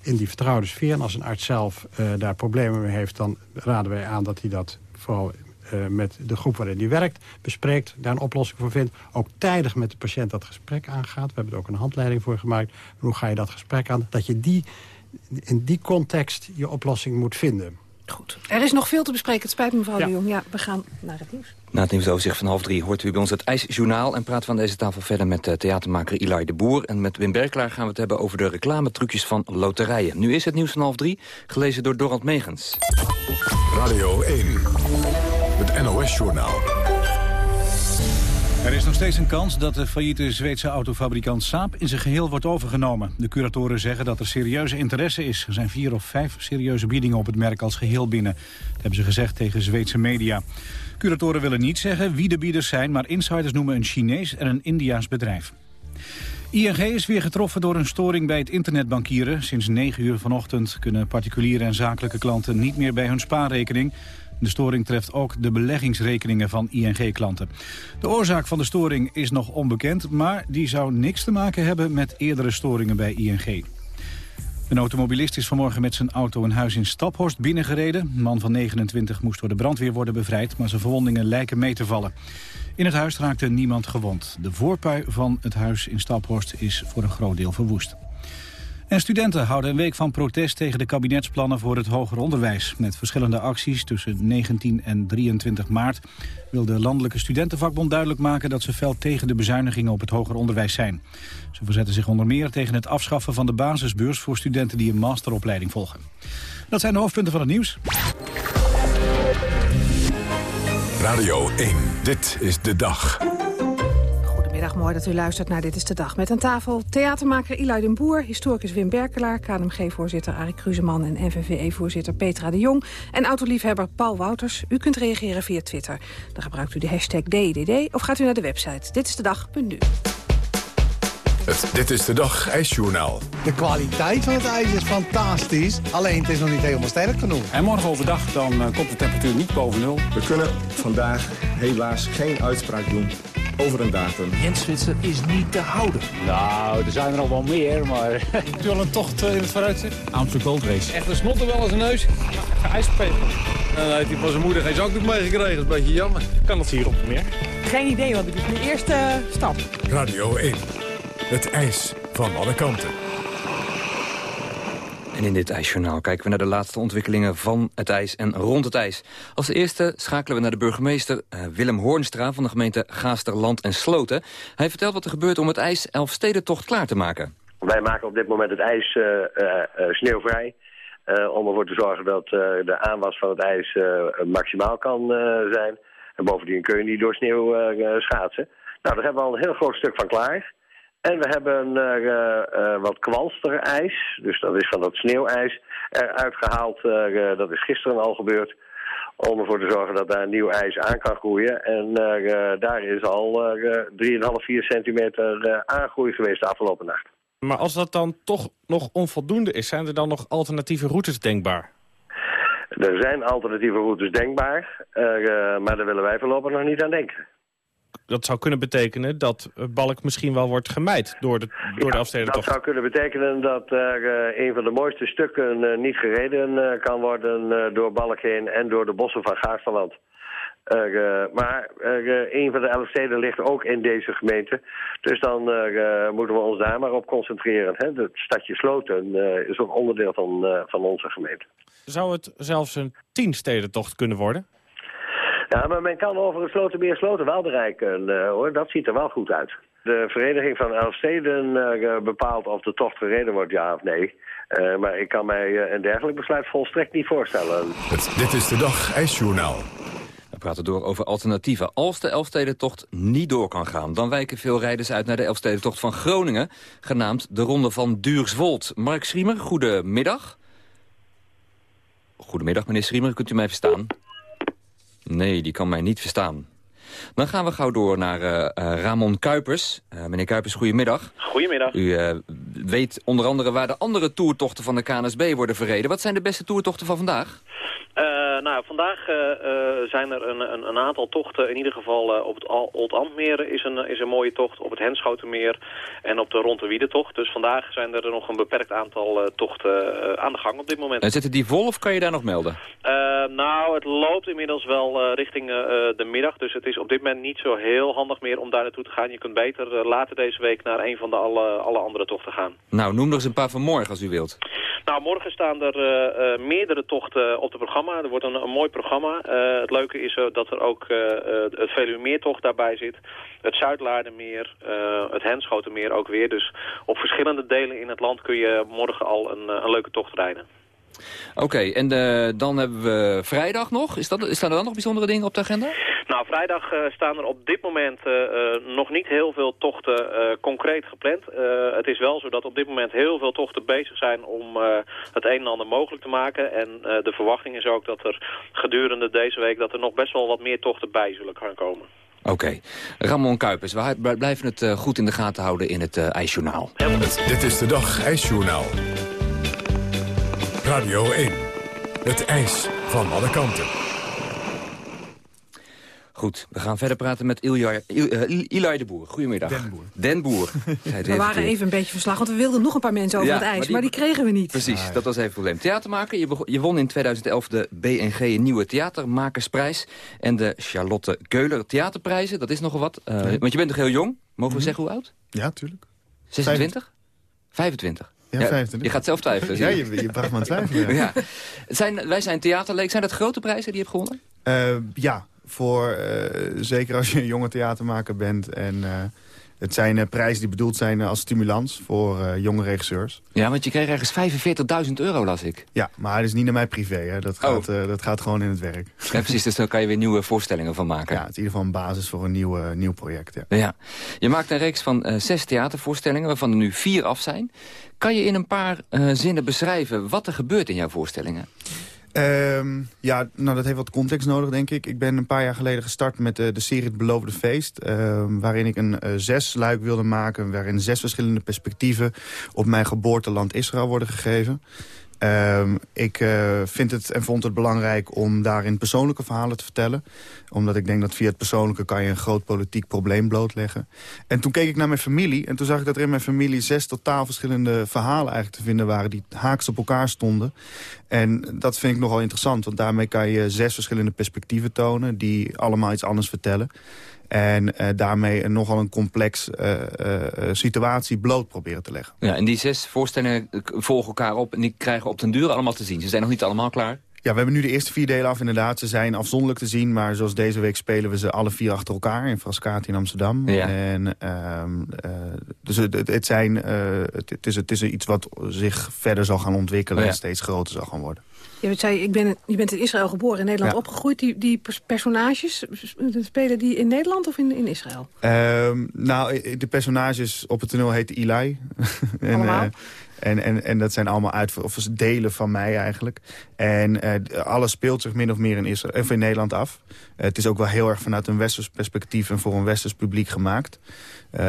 in die vertrouwde sfeer... en als een arts zelf uh, daar problemen mee heeft... dan raden wij aan dat hij dat vooral uh, met de groep waarin hij werkt bespreekt, daar een oplossing voor vindt. Ook tijdig met de patiënt dat gesprek aangaat. We hebben er ook een handleiding voor gemaakt. Hoe ga je dat gesprek aan? Dat je die, in die context je oplossing moet vinden.
Goed. Er is nog veel te bespreken. Het spijt me, mevrouw ja. de Jong. Ja, we gaan naar het nieuws.
Na het nieuwsoverzicht van half drie hoort u bij ons het IJsjournaal... en praten we aan deze tafel verder met uh, theatermaker Eli de Boer. En met Wim Berklaar gaan we het hebben over de reclametrucjes van loterijen. Nu is het nieuws van half drie, gelezen door Dorald Megens.
Radio 1, het NOS-journaal.
Er is nog steeds een kans dat de failliete Zweedse autofabrikant Saab in zijn geheel wordt overgenomen. De curatoren zeggen dat er serieuze interesse is. Er zijn vier of vijf serieuze biedingen op het merk als geheel binnen. Dat hebben ze gezegd tegen Zweedse media. Curatoren willen niet zeggen wie de bieders zijn, maar insiders noemen een Chinees en een Indiaas bedrijf. ING is weer getroffen door een storing bij het internetbankieren. Sinds 9 uur vanochtend kunnen particuliere en zakelijke klanten niet meer bij hun spaarrekening. De storing treft ook de beleggingsrekeningen van ING-klanten. De oorzaak van de storing is nog onbekend, maar die zou niks te maken hebben met eerdere storingen bij ING. Een automobilist is vanmorgen met zijn auto een huis in Staphorst binnengereden. Een man van 29 moest door de brandweer worden bevrijd, maar zijn verwondingen lijken mee te vallen. In het huis raakte niemand gewond. De voorpui van het huis in Staphorst is voor een groot deel verwoest. En studenten houden een week van protest tegen de kabinetsplannen voor het hoger onderwijs. Met verschillende acties tussen 19 en 23 maart wil de Landelijke Studentenvakbond duidelijk maken dat ze fel tegen de bezuinigingen op het hoger onderwijs zijn. Ze verzetten zich onder meer tegen het afschaffen van de basisbeurs voor studenten die een masteropleiding volgen. Dat zijn de hoofdpunten van het nieuws.
Radio 1, dit is de dag.
Goedemiddag, mooi dat u luistert naar Dit is de Dag. Met aan tafel theatermaker Eli den Boer, historicus Wim Berkelaar... KNMG-voorzitter Arie Kruseman en NVVE-voorzitter Petra de Jong... en autoliefhebber Paul Wouters. U kunt reageren via Twitter. Dan gebruikt u de hashtag DDD of gaat u naar de website ditistedag.nu.
Het Dit is de Dag ijsjournaal.
De kwaliteit van het ijs is fantastisch, alleen het is nog niet helemaal sterk genoeg.
En morgen overdag dan uh, komt de temperatuur niet boven nul.
We kunnen vandaag helaas geen uitspraak doen over een datum.
Jens Zwitser is niet te houden.
Nou, er zijn er al wel meer, maar...
Ik wil een tocht uh, in het vooruitzicht.
Amsterdam Gold Race.
Echt een snotter wel als een neus. Ga ijspelen.
En dan heeft hij van zijn moeder geen zakdoek meegekregen. Dat is een beetje jammer.
Kan dat hier op meer?
Geen idee, want het is mijn eerste uh, stap.
Radio 1. Het ijs van alle kanten.
En in dit ijsjournaal kijken we naar de laatste ontwikkelingen van het ijs en rond het ijs. Als eerste schakelen we naar de burgemeester uh, Willem Hoornstra van de gemeente Gaasterland en Sloten. Hij vertelt wat er gebeurt om het ijs Elfstedentocht klaar te maken.
Wij maken op dit moment het ijs uh, uh, sneeuwvrij. om ervoor te zorgen dat de aanwas van het ijs maximaal kan zijn. En bovendien kun je niet door sneeuw schaatsen. Nou, daar hebben we al een heel groot stuk van klaar. En we hebben uh, uh, wat kwalster ijs, dus dat is van dat sneeuwijs, eruit gehaald. Uh, dat is gisteren al gebeurd. Om ervoor te zorgen dat daar nieuw ijs aan kan groeien. En daar is al 3,5, 4 centimeter aangroei geweest de afgelopen nacht.
Maar als dat dan toch nog onvoldoende is, zijn er dan nog alternatieve routes denkbaar?
Er zijn alternatieve routes denkbaar, maar daar willen wij voorlopig nog niet aan denken
dat zou kunnen betekenen dat Balk misschien wel wordt gemijd door de, door de afstedentocht.
Dat zou kunnen betekenen dat er uh, een van de mooiste stukken uh, niet gereden uh, kan worden door Balk heen en door de bossen van Gaasterland. maar een van de elf steden ligt ook in deze gemeente. Dus dan moeten we ons daar maar op concentreren. Hè? Het stadje Sloten is ook onderdeel van, van onze gemeente.
Zou het zelfs een tien stedentocht kunnen worden?
Ja, maar men kan over het Slotermeer Sloten wel bereiken, uh, hoor. Dat ziet er wel goed uit. De vereniging van Elfsteden uh, bepaalt of de tocht gereden wordt, ja of nee. Uh, maar ik kan mij een dergelijk besluit volstrekt niet voorstellen.
Het, dit is de dag IJsjournaal.
We praten door over alternatieven. Als de Elfstedentocht niet door kan gaan... dan wijken veel rijders uit naar de Elfstedentocht van Groningen... genaamd de Ronde van Duurswold. Mark Schriemer, goedemiddag. Goedemiddag, meneer Schriemer. Kunt u mij verstaan? Nee, die kan mij niet verstaan. Dan gaan we gauw door naar uh, uh, Ramon Kuipers. Uh, meneer Kuipers, goedemiddag.
Goedemiddag.
U weet onder andere waar de andere toertochten van de KNSB worden verreden. Wat zijn de beste toertochten van vandaag?
Uh, nou, vandaag uh, uh, zijn er een, een, een, aantal tochten. In ieder geval op het Old Ambmeer is een, is een mooie tocht. Op het Henschotenmeer en op de Rontewiedetocht. Dus vandaag zijn er nog een beperkt aantal tochten aan de gang op dit moment.
En zitten die vol of kan je daar nog melden?
nou, het loopt inmiddels wel richting de middag. Dus het is op dit moment niet zo heel handig meer om daar naartoe te gaan. Je kunt beter later deze week naar een van de alle, alle andere tochten gaan.
Nou, noem er eens een paar van morgen als u wilt.
Nou, morgen staan er meerdere tochten op het programma. Er wordt een, mooi programma. Uh, het leuke is uh, dat er ook uh, het Veluwemeertocht daarbij zit. Het Zuidlaardermeer, het Henschotenmeer ook weer. Dus op verschillende delen in het land kun je morgen al een, een leuke tocht rijden.
Oké, okay, en uh, dan hebben we vrijdag nog. Is dat, staan er dan nog bijzondere dingen op de agenda?
Nou, vrijdag uh, staan er op dit moment uh, nog niet heel veel tochten concreet gepland. het is wel zo dat op dit moment heel veel tochten bezig zijn om het een en ander mogelijk te maken. En de verwachting is ook dat er gedurende deze week dat er nog best wel wat meer tochten bij zullen gaan komen.
Oké. Ramon Kuipers, we blijven het eh, goed in de gaten houden in het eh, ijsjournaal.
Dit is de dag ijsjournaal. Radio 1. Het ijs van alle kanten.
Goed, we gaan verder praten met Ilja, Il, eh, Ilai de Boer. Goedemiddag. Den Boer. Den Boer. Zei het
We waren even een beetje verslagen, want we wilden nog een paar mensen over
Ja,
het ijs.
maar
Maar
die-
kregen we niet.
Precies, dat was even het probleem. Theatermaker, je, je won in 2011 de BNG Nieuwe Theatermakersprijs... en de Charlotte Keuler Theaterprijzen, dat is nogal wat. Eh, Want je bent nog heel jong, mogen we zeggen hoe oud?
Ja, tuurlijk.
26? 25?
Ja, 25.
Je gaat zelf twijfelen.
Ja, je, je bracht me aan twijfelen.
ja. Zijn, wij zijn theaterleek. Zijn dat grote prijzen die je hebt gewonnen?
Eh, ja, voor, eh, zeker als je een jonge theatermaker bent. En eh, het zijn eh, prijzen die bedoeld zijn als stimulans voor eh, jonge regisseurs.
Ja, want je kreeg ergens 45.000 euro, las ik.
Ja, maar het is niet naar mij privé. Hè. Dat, gaat, eh, dat gaat gewoon in het werk.
Ja, precies, dus daar kan je weer nieuwe voorstellingen van maken.
Ja, het is in ieder geval een basis voor een nieuw, eh, nieuw project. Ja.
Ja. Je maakt een reeks van eh, zes theatervoorstellingen, waarvan er nu vier af zijn. Kan je in een paar eh, zinnen beschrijven wat er gebeurt in jouw voorstellingen?
Ehm, ja, nou dat heeft wat context nodig, denk ik. Ik ben een paar jaar geleden gestart met eh, de serie Het Beloofde Feest. ehm, waarin ik een uh, zesluik wilde maken... waarin zes verschillende perspectieven op mijn geboorteland Israël worden gegeven. Um, ik uh, vind het en vond het belangrijk om daarin persoonlijke verhalen te vertellen. Omdat ik denk dat via het persoonlijke kan je een groot politiek probleem blootleggen. En toen keek ik naar mijn familie en toen zag ik dat er in mijn familie zes totaal verschillende verhalen eigenlijk te vinden waren. Die haaks op elkaar stonden. En dat vind ik nogal interessant, want daarmee kan je zes verschillende perspectieven tonen. Die allemaal iets anders vertellen. En uh, daarmee nogal een complex uh, uh, situatie bloot proberen te leggen.
Ja, en die zes voorstellingen volgen elkaar op en die krijgen op den duur allemaal te zien. Ze zijn nog niet allemaal klaar.
Ja, we hebben nu de eerste vier delen af inderdaad. Ze zijn afzonderlijk te zien, maar zoals deze week spelen we ze alle vier achter elkaar in Frascati in Amsterdam.
Ja.
En, uh, dus het, zijn, het, het, is, het is iets wat zich verder zal gaan ontwikkelen
ja.
en steeds groter zal gaan worden.
Je zei, ik ben, je bent in Israël geboren, in Nederland ja. opgegroeid. Die, die personages, spelen die in Nederland of in, in Israël?
Uh, nou, de personages op het toneel heten Eli. en,
Allemaal?
Uh, en, en, en dat zijn allemaal uit, of delen van mij eigenlijk. En uh, alles speelt zich min of meer in, Israël, of in Nederland af. Uh, het is ook wel heel erg vanuit een westers perspectief en voor een westers publiek gemaakt. Uh,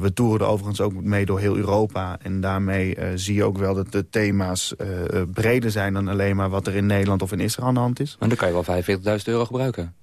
we toeren er overigens ook mee door heel Europa. En daarmee uh, zie je ook wel dat de thema's uh, breder zijn dan alleen maar wat er in Nederland of in Israël aan de hand is.
Maar dan kan je wel 45.000 euro gebruiken.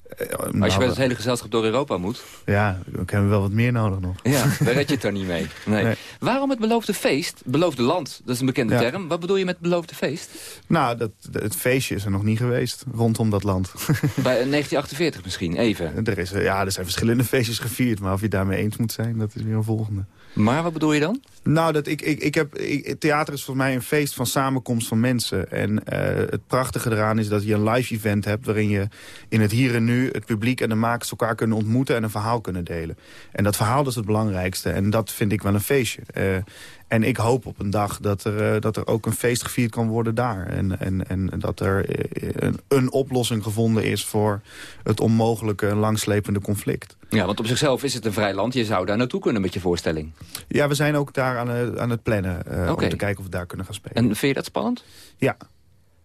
nou,
Als je met het hele gezelschap door Europa moet.
Ja, dan hebben we wel wat meer nodig nog.
Ja, daar red je het er niet mee. Nee. nee. Waarom het beloofde feest? Beloofde land, dat is een bekende ja. term. Wat bedoel je met beloofde feest?
Nou, dat, het feestje is er nog niet geweest rondom dat land.
Bij 1948 misschien, even.
Er, is, ja, er zijn verschillende feestjes gevierd, maar of je daarmee eens moet zijn, dat is weer een volgende.
Maar wat bedoel je dan?
Nou, dat ik, ik, ik heb, ik, theater is voor mij een feest van samenkomst van mensen. En uh, het prachtige eraan is dat je een live event hebt... waarin je in het hier en nu het publiek en de makers elkaar kunnen ontmoeten... en een verhaal kunnen delen. En dat verhaal is het belangrijkste. En dat vind ik wel een feestje. Uh, en ik hoop op een dag dat er, uh, dat er ook een feest gevierd kan worden daar. En, en, en dat er een, een oplossing gevonden is voor het onmogelijke en langslepende conflict.
Ja, want op zichzelf is het een vrij land. Je zou daar naartoe kunnen met je voorstelling.
Ja, we zijn ook daar aan, aan het plannen. Uh, okay. Om te kijken of we daar kunnen gaan spelen.
En vind je dat spannend?
Ja.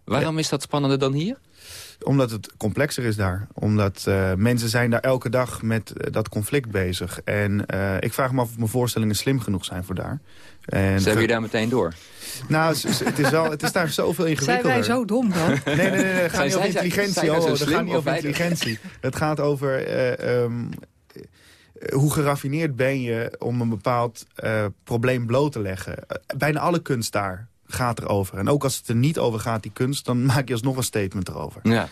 Waarom is dat spannender dan hier?
Omdat het complexer is daar. Omdat uh, mensen zijn daar elke dag met uh, dat conflict bezig. En uh, ik vraag me af of mijn voorstellingen slim genoeg zijn voor daar.
En Zijn we je daar meteen door?
Nou, het is, wel, het is daar zoveel ingewikkelder.
Zijn wij zo dom dan?
Nee, nee, nee. nee het gaat niet over intelligentie. Oh, het gaat niet over intelligentie. Het gaat over... Um, hoe geraffineerd ben je om een bepaald uh, probleem bloot te leggen. Uh, bijna alle kunst daar gaat erover. En ook als het er niet over gaat, die kunst... dan maak je alsnog een statement erover.
Ja.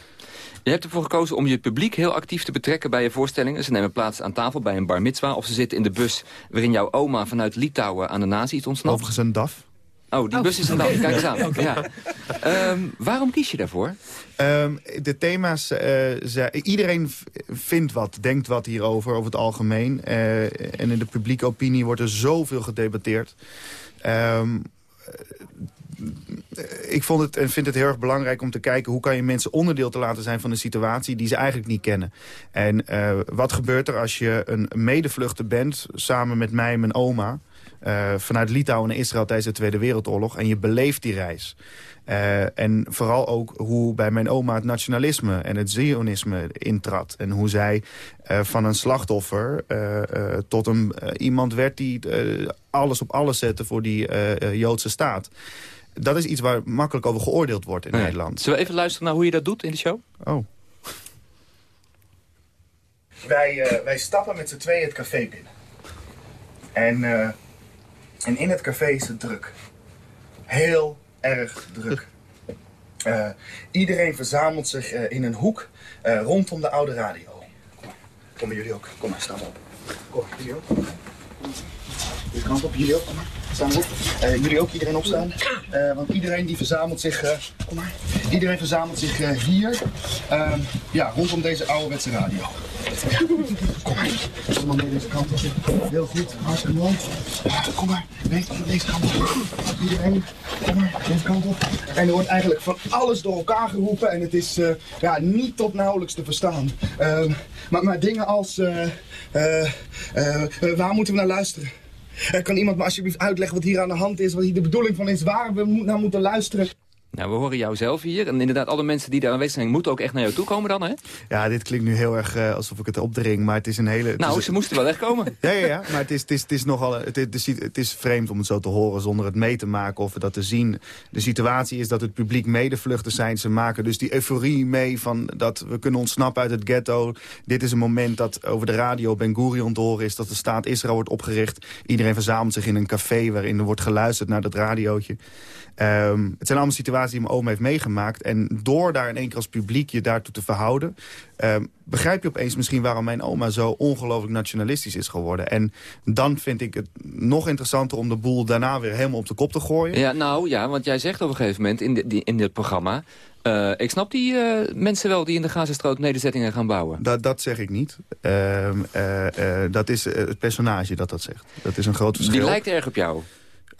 Je hebt ervoor gekozen om je publiek heel actief te betrekken bij je voorstellingen. Ze nemen plaats aan tafel bij een bar mitzwa... of ze zitten in de bus waarin jouw oma vanuit Litouwen aan de nazi's ontsnapt.
Overigens een DAF.
Oh, die oh. bus is een DAF. Kijk eens aan. Okay. Ja. Um, waarom kies je daarvoor?
Um, de thema's, uh, ze, iedereen vindt wat, denkt wat hierover, over het algemeen. Uh, en in de publieke opinie wordt er zoveel gedebatteerd. Um, ik vond het en vind het heel erg belangrijk om te kijken... hoe kan je mensen onderdeel te laten zijn van een situatie die ze eigenlijk niet kennen. En uh, wat gebeurt er als je een medevluchter bent, samen met mij en mijn oma... eh, vanuit Litouwen naar Israël tijdens de Tweede Wereldoorlog. En je beleeft die reis. Uh, en vooral ook hoe bij mijn oma het nationalisme en het zionisme intrad. En hoe zij van een slachtoffer tot een, iemand werd die alles op alles zette voor die Joodse staat. Dat is iets waar makkelijk over geoordeeld wordt in Nederland.
Zullen we even luisteren naar hoe je dat doet in de show?
Oh. Wij, wij stappen met z'n tweeën het café binnen. En, en in het café is het druk. Heel erg druk. Uh, iedereen verzamelt zich uh, in een hoek uh, rondom de oude radio. Kom maar. Komen jullie ook? Kom maar, staan op. Kom maar, jullie ook. Deze kant op, jullie ook. Kom maar. Staan op. jullie ook, iedereen opstaan. want iedereen die verzamelt zich... kom maar. Iedereen verzamelt zich hier. Ehm, ja, rondom deze ouderwetse radio. Kom maar. Kom maar deze kant op. Heel goed. Hartstikke mooi. Kom maar. Deze kant op. Iedereen. Kom maar. Deze kant op. En er wordt eigenlijk van alles door elkaar geroepen. En het is ja, niet tot nauwelijks te verstaan. Uh, maar, maar dingen als... Waar moeten we naar luisteren? Kan iemand me alsjeblieft uitleggen wat hier aan de hand is? Wat hier de bedoeling van is? Waar we naar moeten luisteren?
Nou, we horen jou zelf hier. En inderdaad, alle mensen die daar aanwezig zijn... moeten ook echt naar jou toe komen dan, hè?
Ja, dit klinkt nu heel erg uh, alsof ik het opdring. Maar het is een hele...
Nou,
is,
ze moesten wel echt komen.
ja, ja, ja. Maar het is, het is, het is nogal... Het is, het is vreemd om het zo te horen zonder het mee te maken of dat te zien. De situatie is dat het publiek medevluchters zijn. Ze maken dus die euforie mee van dat we kunnen ontsnappen uit het ghetto. Dit is een moment dat over de radio Ben Gurion te horen is... dat de staat Israël wordt opgericht. Iedereen verzamelt zich in een café waarin er wordt geluisterd naar dat radiootje. Um, het zijn allemaal situaties die mijn oom heeft meegemaakt. En door daar in één keer als publiek je daartoe te verhouden... Um, begrijp je opeens misschien waarom mijn oma zo ongelooflijk nationalistisch is geworden. En dan vind ik het nog interessanter om de boel daarna weer helemaal op de kop te gooien.
Ja, nou ja, want jij zegt op een gegeven moment in, de, in dit programma... Uh, ik snap die uh, mensen wel die in de Gazastrook nederzettingen gaan bouwen.
Dat, dat zeg ik niet. Uh, dat is het personage dat dat zegt. Dat is een groot verschil.
Die lijkt erg op jou.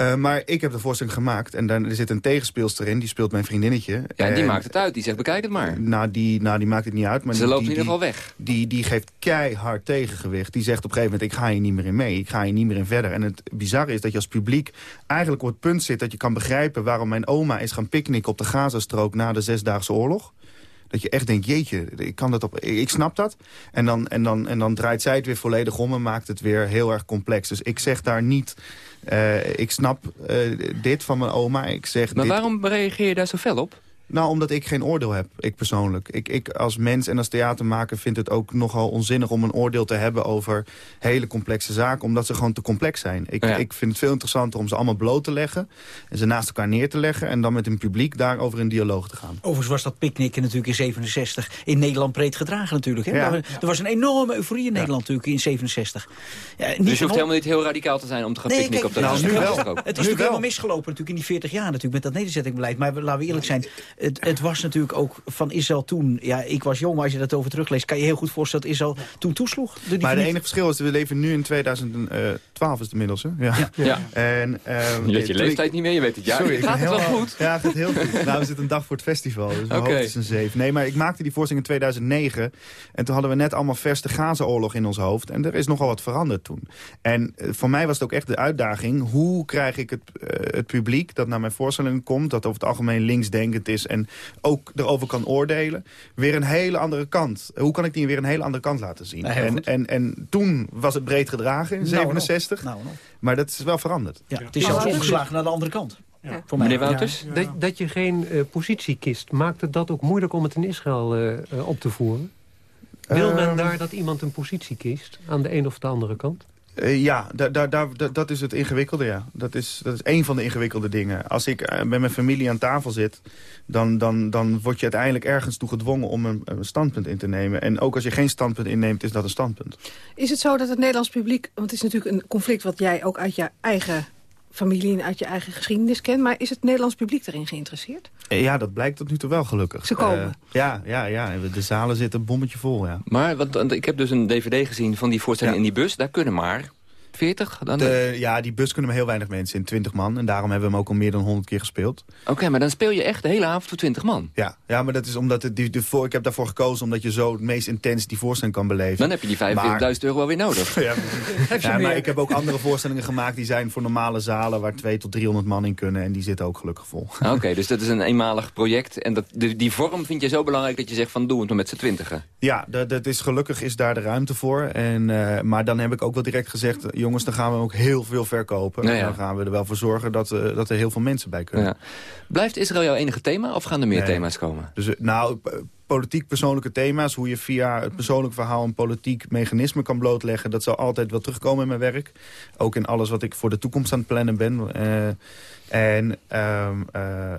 Uh, maar ik heb de voorstelling gemaakt en daar, er zit een tegenspeelster in. Die speelt mijn vriendinnetje.
Ja, en die maakt het uit. Die zegt, bekijk het maar.
Nou, die, nou, die maakt het niet uit. Maar
Ze
die,
loopt
die,
in ieder geval weg.
Die, die geeft keihard tegengewicht. Die zegt op een gegeven moment, ik ga hier niet meer in mee. Ik ga hier niet meer in verder. En het bizarre is dat je als publiek eigenlijk op het punt zit... dat je kan begrijpen waarom mijn oma is gaan picknicken op de Gazastrook... na de Zesdaagse Oorlog. Dat je echt denkt, jeetje, ik, kan dat op, ik snap dat. En dan, en, dan, en dan draait zij het weer volledig om en maakt het weer heel erg complex. Dus ik zeg daar niet... Uh, ik snap uh, dit van mijn oma. Ik zeg
maar
dit...
waarom reageer je daar zo fel op?
Nou, omdat ik geen oordeel heb, ik persoonlijk. Ik, ik als mens en als theatermaker vind het ook nogal onzinnig... om een oordeel te hebben over hele complexe zaken... omdat ze gewoon te complex zijn. Ik,
ja.
ik vind het veel interessanter om ze allemaal bloot te leggen... en ze naast elkaar neer te leggen... en dan met een publiek daarover in dialoog te gaan.
Overigens was dat picknicken natuurlijk in 67 in Nederland breed gedragen natuurlijk. Hè?
Ja.
Er, er was een enorme euforie in Nederland natuurlijk in 67. Ja, niet
dus je hoeft helemaal niet heel radicaal te zijn om te gaan
nee,
picknicken
kijk,
op de
nou, nu wel.
Het is natuurlijk helemaal misgelopen natuurlijk in die 40 jaar natuurlijk met dat nederzettingbeleid. Maar laten we eerlijk zijn, het, het was natuurlijk ook van Israël toen... Ja, ik was jong, maar als je dat over terugleest... kan je heel goed voorstellen dat Israël toen toesloeg. De
maar het enige verschil is, we leven nu in 2012 is het inmiddels, hè? Ja.
Ja. ja.
En, um,
je weet je leeftijd ik... niet meer, je weet het jaar.
Sorry,
het gaat het wel goed?
Ja, het gaat heel goed. nou, we zitten een dag voor het festival, dus mijn
okay.
hoofd is een zeef. Nee, maar ik maakte die voorstelling in 2009... en toen hadden we net allemaal vers de Gaza-oorlog in ons hoofd... en er is nogal wat veranderd toen. En uh, voor mij was het ook echt de uitdaging... hoe krijg ik het, uh, het publiek dat naar mijn voorstelling komt... dat over het algemeen linksdenkend is... en ook erover kan oordelen, weer een hele andere kant. Hoe kan ik die weer een hele andere kant laten zien? En, en, en toen was het breed gedragen, in
Nou,
67.
Nou, nou.
Maar dat is wel veranderd.
Ja, het is zelfs omgeslagen naar de andere kant.
Ja.
Voor mij.
Meneer Wouters?
Dat, dat je geen uh, positie kiest, maakt het dat ook moeilijk om het in Israël uh, uh, op te voeren? Wil men daar dat iemand een positie kiest, aan de een of de andere kant?
Uh, ja, da, da, da, dat is het ingewikkelde, ja. Dat is, dat is een van de ingewikkelde dingen. Als ik uh, met mijn familie aan tafel zit... Dan, dan, dan word je uiteindelijk ergens toe gedwongen om een, een, standpunt in te nemen. En ook als je geen standpunt inneemt, is dat een standpunt.
Is het zo dat het Nederlands publiek... want het is natuurlijk een conflict wat jij ook uit je eigen familie... en uit je eigen geschiedenis kent... maar is het Nederlands publiek erin geïnteresseerd?
Ja, dat blijkt tot nu toe wel gelukkig.
Ze komen? Uh,
ja, ja, ja, de zalen zitten een bommetje vol, ja.
Maar want, ik heb dus een dvd gezien van die voorstelling
ja.
in die bus. Daar kunnen maar 40? Dan
De, ja, die bus kunnen maar heel weinig mensen in, 20 man. En daarom hebben we hem ook al meer dan 100 keer gespeeld.
Oké, maar dan speel je echt de hele avond voor 20 man?
Ja, ja maar dat is omdat het, die, de, voor, ik heb daarvoor gekozen omdat je zo het meest intens die voorstelling kan beleven.
Dan heb je die 45.000 euro wel weer nodig.
ja, ja, maar ik heb ook andere voorstellingen gemaakt die zijn voor normale zalen waar 2 tot 300 man in kunnen. En die zitten ook gelukkig vol.
Oké, dus dat is een eenmalig project. En dat, die, die vorm vind je zo belangrijk dat je zegt van doe het met z'n twintigen.
Ja, dat, dat is, gelukkig is daar de ruimte voor. En, uh, maar dan heb ik ook wel direct gezegd, jongens, dan gaan we ook heel veel verkopen.
Nou ja.
En dan gaan we er wel voor zorgen dat, uh, dat er heel veel mensen bij kunnen.
Ja. Blijft Israël jouw enige thema of gaan er meer nee. thema's komen?
Dus, nou, politiek persoonlijke thema's. Hoe je via het persoonlijk verhaal een politiek mechanisme kan blootleggen. Dat zal altijd wel terugkomen in mijn werk. Ook in alles wat ik voor de toekomst aan het plannen ben. Uh, en, uh, uh,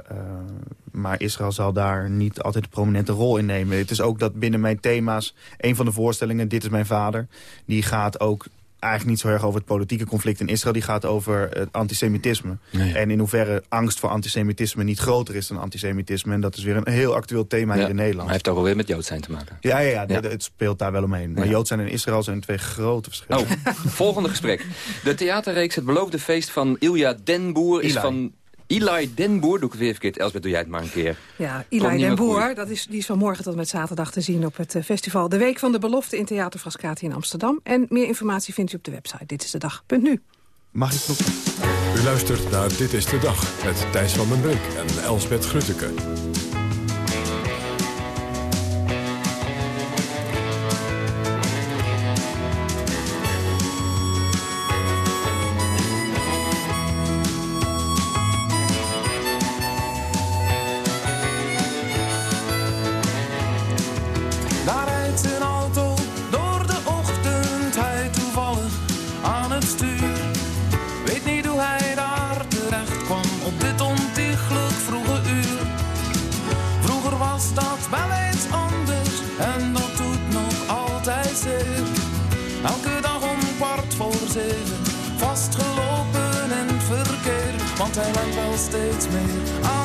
maar Israël zal daar niet altijd een prominente rol in nemen. Het is ook dat binnen mijn thema's, een van de voorstellingen, Dit is mijn vader, die gaat ook eigenlijk niet zo erg over het politieke conflict in Israël. Die gaat over het antisemitisme.
Nee.
En in hoeverre angst voor antisemitisme niet groter is dan antisemitisme. En dat is weer een heel actueel thema
ja,
hier in Nederland.
Maar hij heeft ook wel weer met Jood zijn te maken.
Ja, ja, ja, het speelt daar wel omheen. Maar Jood zijn en Israël zijn twee grote verschillen.
Oh, volgende gesprek. De theaterreeks Het Beloofde Feest van Ilja Den Boer is van... Eli Den Boer, doe ik het weer verkeerd. Elsbeth, doe jij het maar een keer.
Ja, Eli den Boer, dat is, die is van morgen tot met zaterdag te zien op het eh, festival. De Week van de Belofte in Theater Frascati in Amsterdam. En meer informatie vindt u op de website. Dit is de dag.nu.
Mag ik nog?
U luistert naar Dit is de Dag met Thijs van den Brink en Elsbeth Grutteke.
Verkeer. Want hij lijkt wel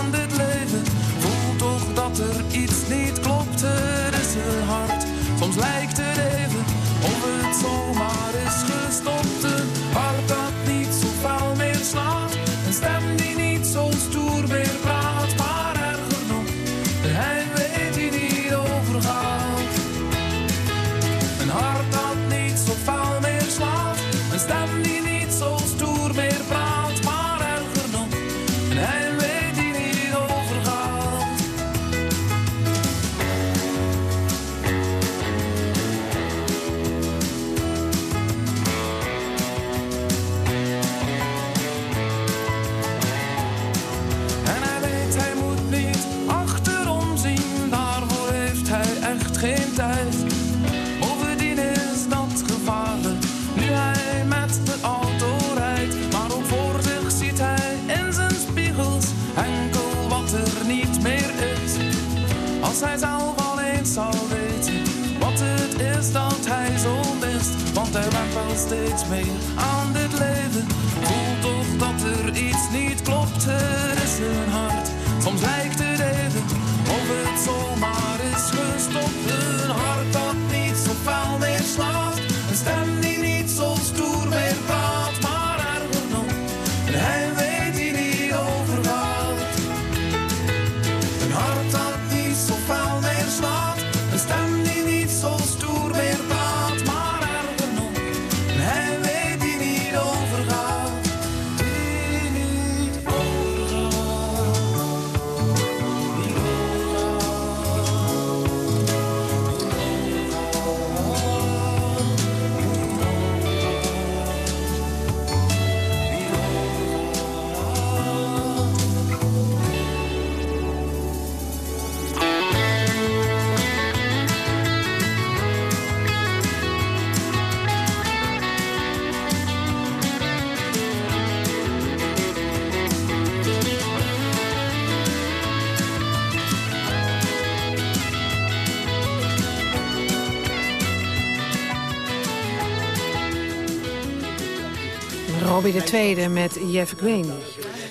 Robbie Tweede met Jeff Gwene.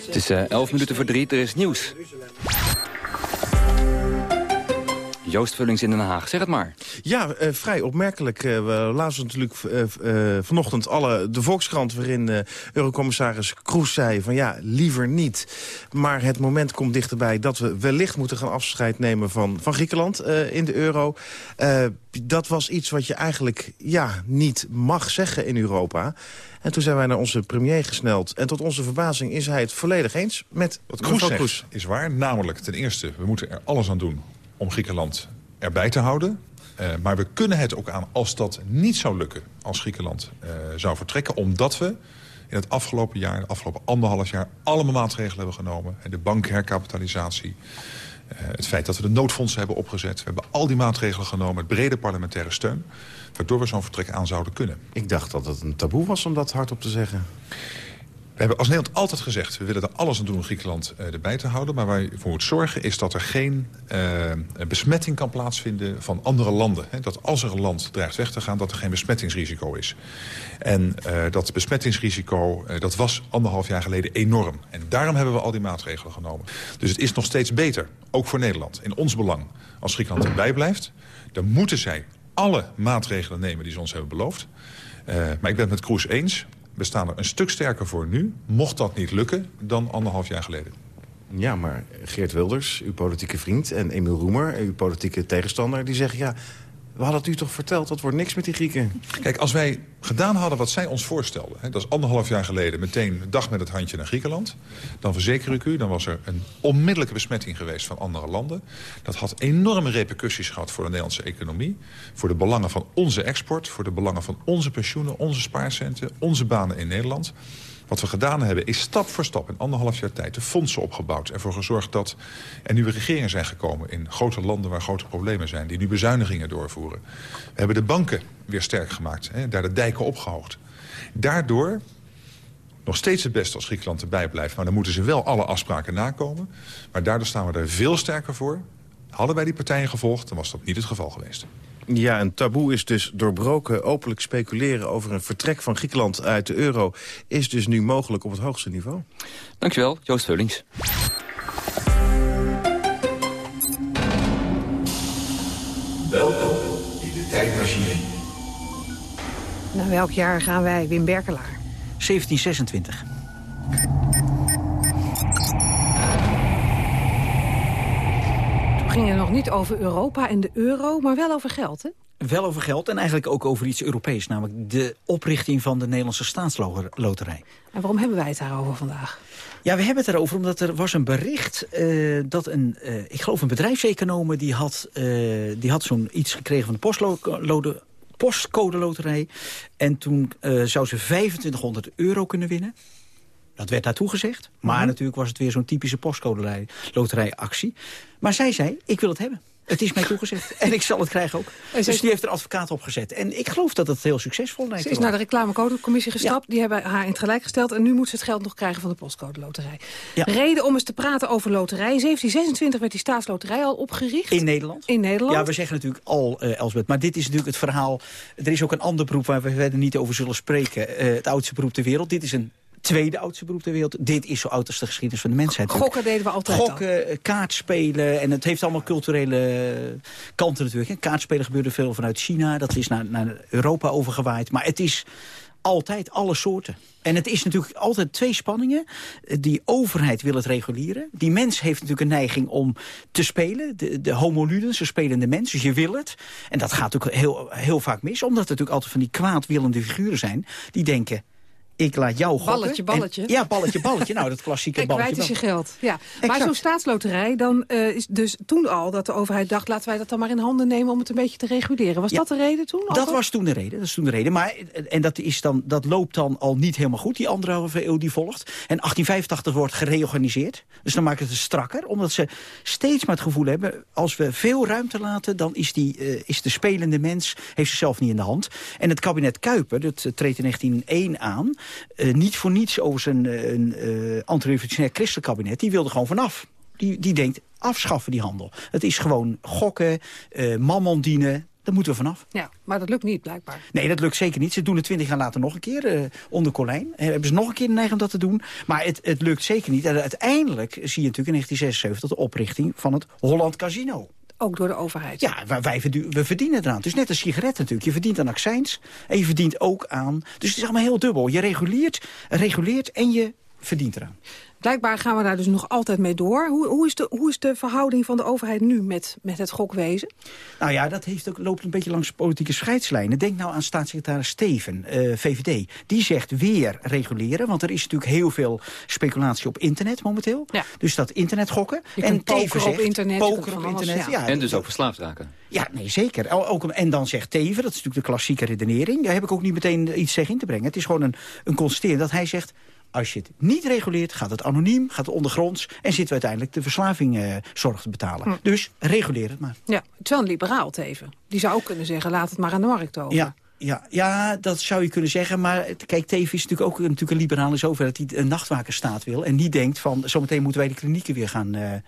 Het is eh, 11 minuten voor drie, er is nieuws. Joost Vullings in Den Haag. Zeg het maar.
Ja, uh, vrij opmerkelijk. Uh, we lazen natuurlijk uh, vanochtend alle, de Volkskrant... waarin Eurocommissaris Kroes zei van ja, liever niet. Maar het moment komt dichterbij dat we wellicht moeten gaan afscheid nemen... van, van Griekenland in de euro. dat was iets wat je eigenlijk ja, niet mag zeggen in Europa... En toen zijn wij naar onze premier gesneld. En tot onze verbazing is hij het volledig eens met
Wat Kroes zegt is waar. Namelijk, ten eerste, we moeten er alles aan doen om Griekenland erbij te houden. Uh, maar we kunnen het ook aan als dat niet zou lukken als Griekenland uh, zou vertrekken. Omdat we in het afgelopen jaar, de afgelopen anderhalf jaar... allemaal maatregelen hebben genomen. En de bankherkapitalisatie, uh, het feit dat we de noodfondsen hebben opgezet. We hebben al die maatregelen genomen met brede parlementaire steun waardoor we zo'n vertrek aan zouden kunnen.
Ik dacht dat het een taboe was om dat hardop te zeggen.
We hebben als Nederland altijd gezegd... we willen er alles aan doen om Griekenland uh, erbij te houden. Maar waar je voor moet zorgen is dat er geen uh, besmetting kan plaatsvinden van andere landen. Dat als er een land dreigt weg te gaan, dat er geen besmettingsrisico is. En uh, dat besmettingsrisico, dat was anderhalf jaar geleden enorm. En daarom hebben we al die maatregelen genomen. Dus het is nog steeds beter, ook voor Nederland, in ons belang... als Griekenland erbij blijft. Dan moeten zij alle maatregelen nemen die ze ons hebben beloofd. Maar ik ben het met Kroes eens. We staan er een stuk sterker voor nu, mocht dat niet lukken, dan anderhalf jaar geleden.
Ja, maar Geert Wilders, uw politieke vriend, en Emiel Roemer, uw politieke tegenstander... die zeggen, ja, we hadden het u toch verteld, dat wordt niks met die Grieken.
Kijk, als wij gedaan hadden wat zij ons voorstelden... Hè, dat is anderhalf jaar geleden meteen een dag met het handje naar Griekenland... dan verzeker ik u, dan was er een onmiddellijke besmetting geweest van andere landen. Dat had enorme repercussies gehad voor de Nederlandse economie... voor de belangen van onze export, voor de belangen van onze pensioenen... onze spaarcenten, onze banen in Nederland... Wat we gedaan hebben is stap voor stap in anderhalf jaar tijd de fondsen opgebouwd. Ervoor gezorgd dat er nieuwe regeringen zijn gekomen in grote landen waar grote problemen zijn. Die nu bezuinigingen doorvoeren. We hebben de banken weer sterk gemaakt. Hè, daar de dijken opgehoogd. Daardoor nog steeds het beste als Griekenland erbij blijft. Maar dan moeten ze wel alle afspraken nakomen. Maar daardoor staan we er veel sterker voor. Hadden wij die partijen gevolgd, dan was dat niet het geval geweest.
Ja, een taboe is dus doorbroken. Openlijk speculeren over een vertrek van Griekenland uit de euro... is dus nu mogelijk op het hoogste niveau.
Dankjewel, Joost Vullings.
Welkom in de tijdmachine.
Naar welk jaar gaan wij, Wim Berkelaar?
1726.
Ging het nog niet over Europa en de euro, maar wel over geld, hè?
Wel over geld en eigenlijk ook over iets Europees. Namelijk de oprichting van de Nederlandse staatsloterij.
En waarom hebben wij het daarover vandaag?
Ja, we hebben het erover omdat er was een bericht uh, dat een, uh, ik geloof een bedrijfseconoom... die had, uh, die had zo'n iets gekregen van de postcode loterij. En toen zou ze 2500 euro kunnen winnen. Dat werd daartoe gezegd. Maar mhm. natuurlijk was het weer zo'n typische postcode loterijactie. Maar zij zei, ik wil het hebben. Het is mij toegezegd. En ik zal het krijgen ook. Dus die heeft er advocaat opgezet. En ik geloof dat het heel succesvol lijkt.
Ze is naar de reclamecodecommissie gestapt. Die hebben haar in het gelijk gesteld. En nu moet ze het geld nog krijgen van de postcode loterij. Reden om eens te praten over loterij. 1726 werd die staatsloterij al opgericht.
In Nederland?
In Nederland.
Ja, we zeggen natuurlijk al, uh, Elsbeth. Maar dit is natuurlijk het verhaal. Er is ook een ander beroep waar we verder niet over zullen spreken. Uh, het oudste beroep ter wereld. Dit is een tweede oudste beroep ter wereld. Dit is zo oud als de geschiedenis van de mensheid.
Gokken deden we altijd
Gokken, al. kaartspelen. En het heeft allemaal culturele kanten natuurlijk. Kaartspelen gebeurde veel vanuit China. Dat is naar, naar Europa overgewaaid. Maar het is altijd alle soorten. En het is natuurlijk altijd twee spanningen. Die overheid wil het reguleren. Die mens heeft natuurlijk een neiging om te spelen. De, de homoluden, ze spelen de mens, dus je wil het. En dat gaat natuurlijk heel, heel vaak mis. Omdat er natuurlijk altijd van die kwaadwillende figuren zijn... die denken, ik laat jou gokken.
Balletje, balletje.
ja, balletje, balletje. Nou, dat klassieke balletje.
Kwijt is je geld. Ja. Maar zo'n staatsloterij, dan uh, is dus toen al dat de overheid dacht... laten wij dat dan maar in handen nemen om het een beetje te reguleren. Was dat de reden toen?
Dat was toen de reden. Dat is toen de reden. Maar, en dat, is dan, dat loopt dan al niet helemaal goed, die anderhalve eeuw die volgt. En 1885 wordt gereorganiseerd. Dus dan maakt het het strakker. Omdat ze steeds maar het gevoel hebben... als we veel ruimte laten, dan is, die, uh, is de spelende mens... heeft zichzelf niet in de hand. En het kabinet Kuiper, dat treedt in 1901 aan... Uh, niet voor niets over zijn uh, anti-revolutionair christelijk kabinet. Die wilde gewoon vanaf. Die, die denkt, afschaffen die handel. Het is gewoon gokken, uh, mammon dienen, daar moeten we vanaf.
Ja, maar dat lukt niet, blijkbaar.
Nee, dat lukt zeker niet. Ze doen het twintig jaar later nog een keer, uh, onder Colijn. Hebben ze nog een keer de neiging om dat te doen. Maar het, het lukt zeker niet. En uiteindelijk zie je natuurlijk in 1976 de oprichting van het Holland Casino.
Ook door de overheid.
Ja, wij, we verdienen eraan. Dus net als sigaret natuurlijk. Je verdient aan accijns en je verdient ook aan... Dus het is allemaal heel dubbel. Je reguleert, reguleert en je verdient eraan.
Blijkbaar gaan we daar dus nog altijd mee door. Hoe, hoe, is, de, hoe is de verhouding van de overheid nu met, met het gokwezen?
Nou ja, dat heeft ook, loopt een beetje langs politieke scheidslijnen. Denk nou aan staatssecretaris Steven, eh, VVD. Die zegt weer reguleren, want er is natuurlijk heel veel speculatie op internet momenteel. Dus dat internet gokken.
Je
en Teven
op
zegt,
internet,
op
alles,
internet,
ja.
ja.
En dus ook verslaafd raken.
Ja, nee, zeker. Ook, ook- en dan zegt Teven, dat is natuurlijk de klassieke redenering... daar heb ik ook niet meteen iets tegen in te brengen. Het is gewoon een, een constatering dat hij zegt... als je het niet reguleert, gaat het anoniem, gaat het ondergronds... en zitten we uiteindelijk de verslaving eh, zorg te betalen.
Hm.
Dus reguleer het maar.
Ja, het is wel een liberaal teven. Die zou ook kunnen zeggen, laat het maar aan de markt over.
Ja, ja, ja, dat zou je kunnen zeggen. Maar kijk, Teven is natuurlijk ook natuurlijk een liberaal in zover... dat hij een nachtwakerstaat wil. En niet denkt van, zometeen moeten wij de klinieken weer gaan eh, eh,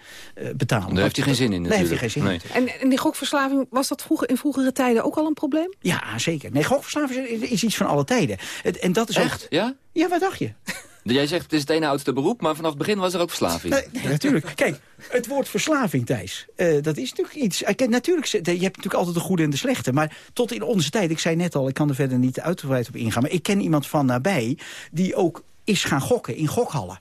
betalen.
Daar heeft hij geen zin in
Daar heeft hij
natuurlijk.
geen zin in.
Nee.
En, en die gokverslaving, was dat vroeger, in vroegere tijden ook al een probleem?
Ja, zeker. Nee, gokverslaving is, is iets van alle tijden. Het, en dat is
Echt?
Ook,
Ja?
ja, wat dacht je?
Jij zegt het is het ene oudste beroep, maar vanaf het begin was er ook verslaving.
Nee, nee, natuurlijk. Kijk, het woord verslaving, Thijs, eh, dat is natuurlijk iets... eh, kijk, natuurlijk, je hebt natuurlijk altijd de goede en de slechte. Maar tot in onze tijd, ik zei net al, ik kan er verder niet uitgebreid op ingaan... maar ik ken iemand van nabij die ook is gaan gokken in gokhallen.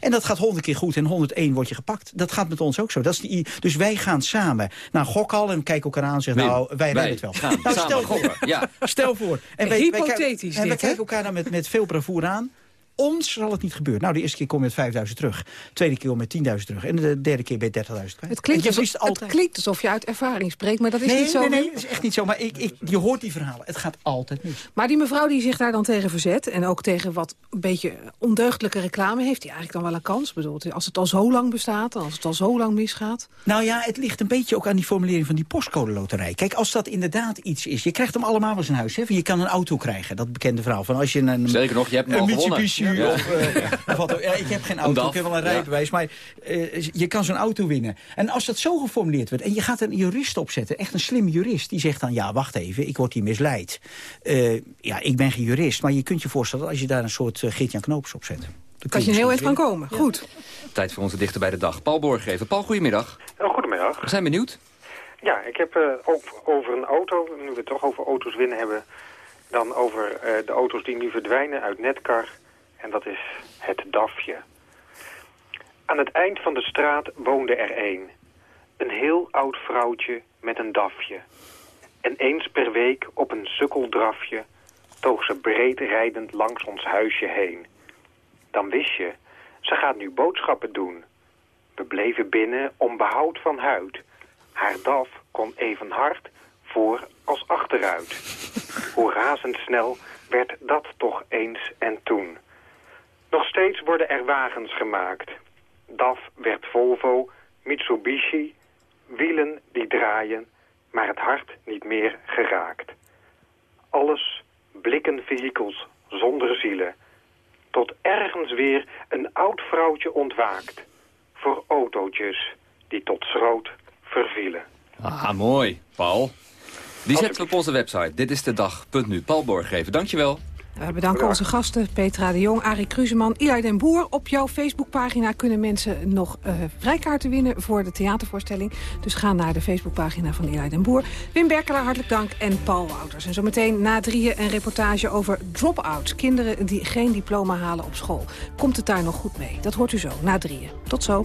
En dat gaat honderd keer goed en 101 word je gepakt. Dat gaat met ons ook zo. Dat is die, dus wij gaan samen naar een gokhal en kijken elkaar aan en zeggen... Nou, wij
wij
redden het wel.
gaan
nou,
samen
stel voor.
gokken, ja.
Stel voor. En
Hypothetisch
En we kijken elkaar dan met, met veel bravoure aan. Ons zal het niet gebeuren. Nou, de eerste keer kom je met 5000 terug. Tweede keer met 10.000 terug. En de derde keer ben je 30.000 kwijt.
Het klinkt, alsof, het
altijd.
klinkt alsof je uit ervaring spreekt, maar dat is
nee,
niet zo.
nee, nee, dat is echt niet zo. Maar ik, ik, je hoort die verhalen. Het gaat altijd mis.
Maar die mevrouw die zich daar dan tegen verzet... en ook tegen wat een beetje ondeugdelijke reclame... heeft die eigenlijk dan wel een kans? Ik bedoel, als het al zo lang bestaat, als het al zo lang misgaat...
Nou ja, het ligt een beetje ook aan die formulering van die postcode loterij. Kijk, als dat inderdaad iets is... Je krijgt hem allemaal eens in huis. Hè? Je kan een auto krijgen, dat bekende verhaal. Van als je een,
Zeker nog, je hebt hem
een
al Ja.
of, eh, of wat ook. Ja, ik heb geen auto, ik heb wel een
ja.
rijbewijs. Maar eh, je kan zo'n auto winnen. En als dat zo geformuleerd wordt... en je gaat een jurist opzetten, echt een slim jurist... die zegt dan, ja, wacht even, ik word hier misleid. Eh, ja, ik ben geen jurist, maar je kunt je voorstellen... als je daar een soort uh, Geert-Jan Knoops op zet.
Kan je een heel eind
misschien
van komen. Goed.
Tijd voor onze dichter bij de dag. Paul Borggever. Paal, goedemiddag.
Oh, goedemiddag.
We zijn benieuwd.
Ja, ik heb eh, ook over een auto, nu we het toch over auto's winnen hebben... dan over eh, de auto's die nu verdwijnen uit Netcar. En dat is het DAFje. Aan het eind van de straat woonde er één. Een heel oud vrouwtje met een DAFje. En eens per week op een sukkeldrafje... toog ze breed rijdend langs ons huisje heen. Dan wist je, ze gaat nu boodschappen doen... We bleven binnen om behoud van huid. Haar DAF kon even hard voor als achteruit. Hoe razendsnel werd dat toch eens en toen. Nog steeds worden er wagens gemaakt. DAF werd Volvo, Mitsubishi, wielen die draaien, maar het hart niet meer geraakt. Alles blikken vehikels zonder zielen. Tot ergens weer een oud vrouwtje ontwaakt voor autootjes die tot schroot vervielen.
Ah, mooi, Paul. Die zetten we op onze website. Dit is de dag.nu. Paul Borggever, dankjewel.
We bedanken onze gasten, Petra de Jong, Arie Kruseman, Eli den Boer. Op jouw Facebookpagina kunnen mensen nog uh, vrijkaarten winnen voor de theatervoorstelling. Dus ga naar de Facebookpagina van Eli den Boer. Wim Berkelaar, hartelijk dank. En Paul Wouters. En zometeen na drieën een reportage over drop-outs. Kinderen die geen diploma halen op school. Komt het daar nog goed mee? Dat hoort u zo, na drieën. Tot zo.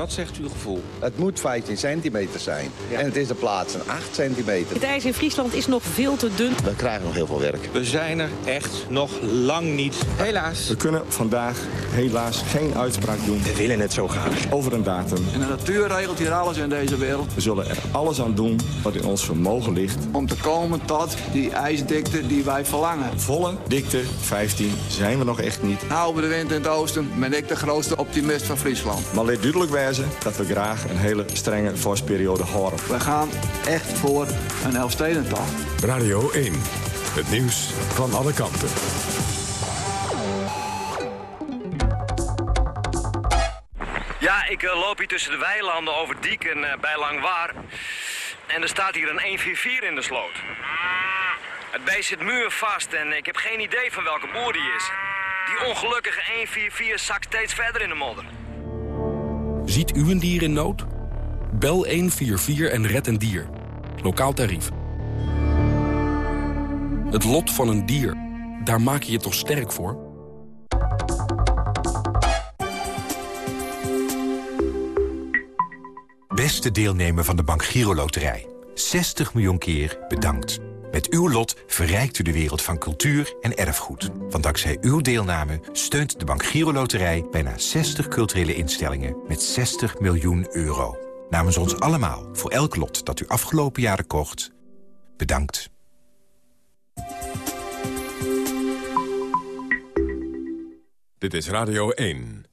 Wat zegt uw gevoel?
Het moet 15 centimeter zijn. Ja. En het is de plaats een 8 centimeter.
Het ijs in Friesland is nog veel te dun.
We krijgen nog heel veel werk.
We zijn er echt nog lang niet.
Helaas. We kunnen vandaag helaas geen uitspraak doen.
We willen het zo graag.
Over een datum.
En de natuur regelt hier alles in deze wereld.
We zullen er alles aan doen wat in ons vermogen ligt.
Om te komen tot die ijsdikte die wij verlangen.
Volle dikte 15 zijn we nog echt niet.
Houden we de wind in het oosten, ben ik de grootste optimist van Friesland.
Maar leed duidelijk wijzen dat we graag een hele strenge vorstperiode horen.
We gaan echt voor een Elfstedentocht.
Radio 1. Het nieuws van alle kanten.
ik eh, loop hier tussen de weilanden over Dieken uh, bij Langwaar. En er staat hier een 144 in de sloot. Het beest zit muurvast en ik heb geen idee van welke boer die is. Die ongelukkige 144 zakt steeds verder in de modder.
Ziet u een dier in nood? Bel 144 en red een dier. Lokaal tarief. Het lot van een dier, daar maak je je toch sterk voor?
Beste deelnemer van de Bank Giro Loterij. 60 miljoen keer bedankt. Met uw lot verrijkt u de wereld van cultuur en erfgoed. Want dankzij uw deelname steunt de Bank Giro Loterij... bijna 60 culturele instellingen met 60 miljoen euro. Namens ons allemaal, voor elk lot dat u afgelopen jaren kocht... bedankt.
Dit is Radio 1.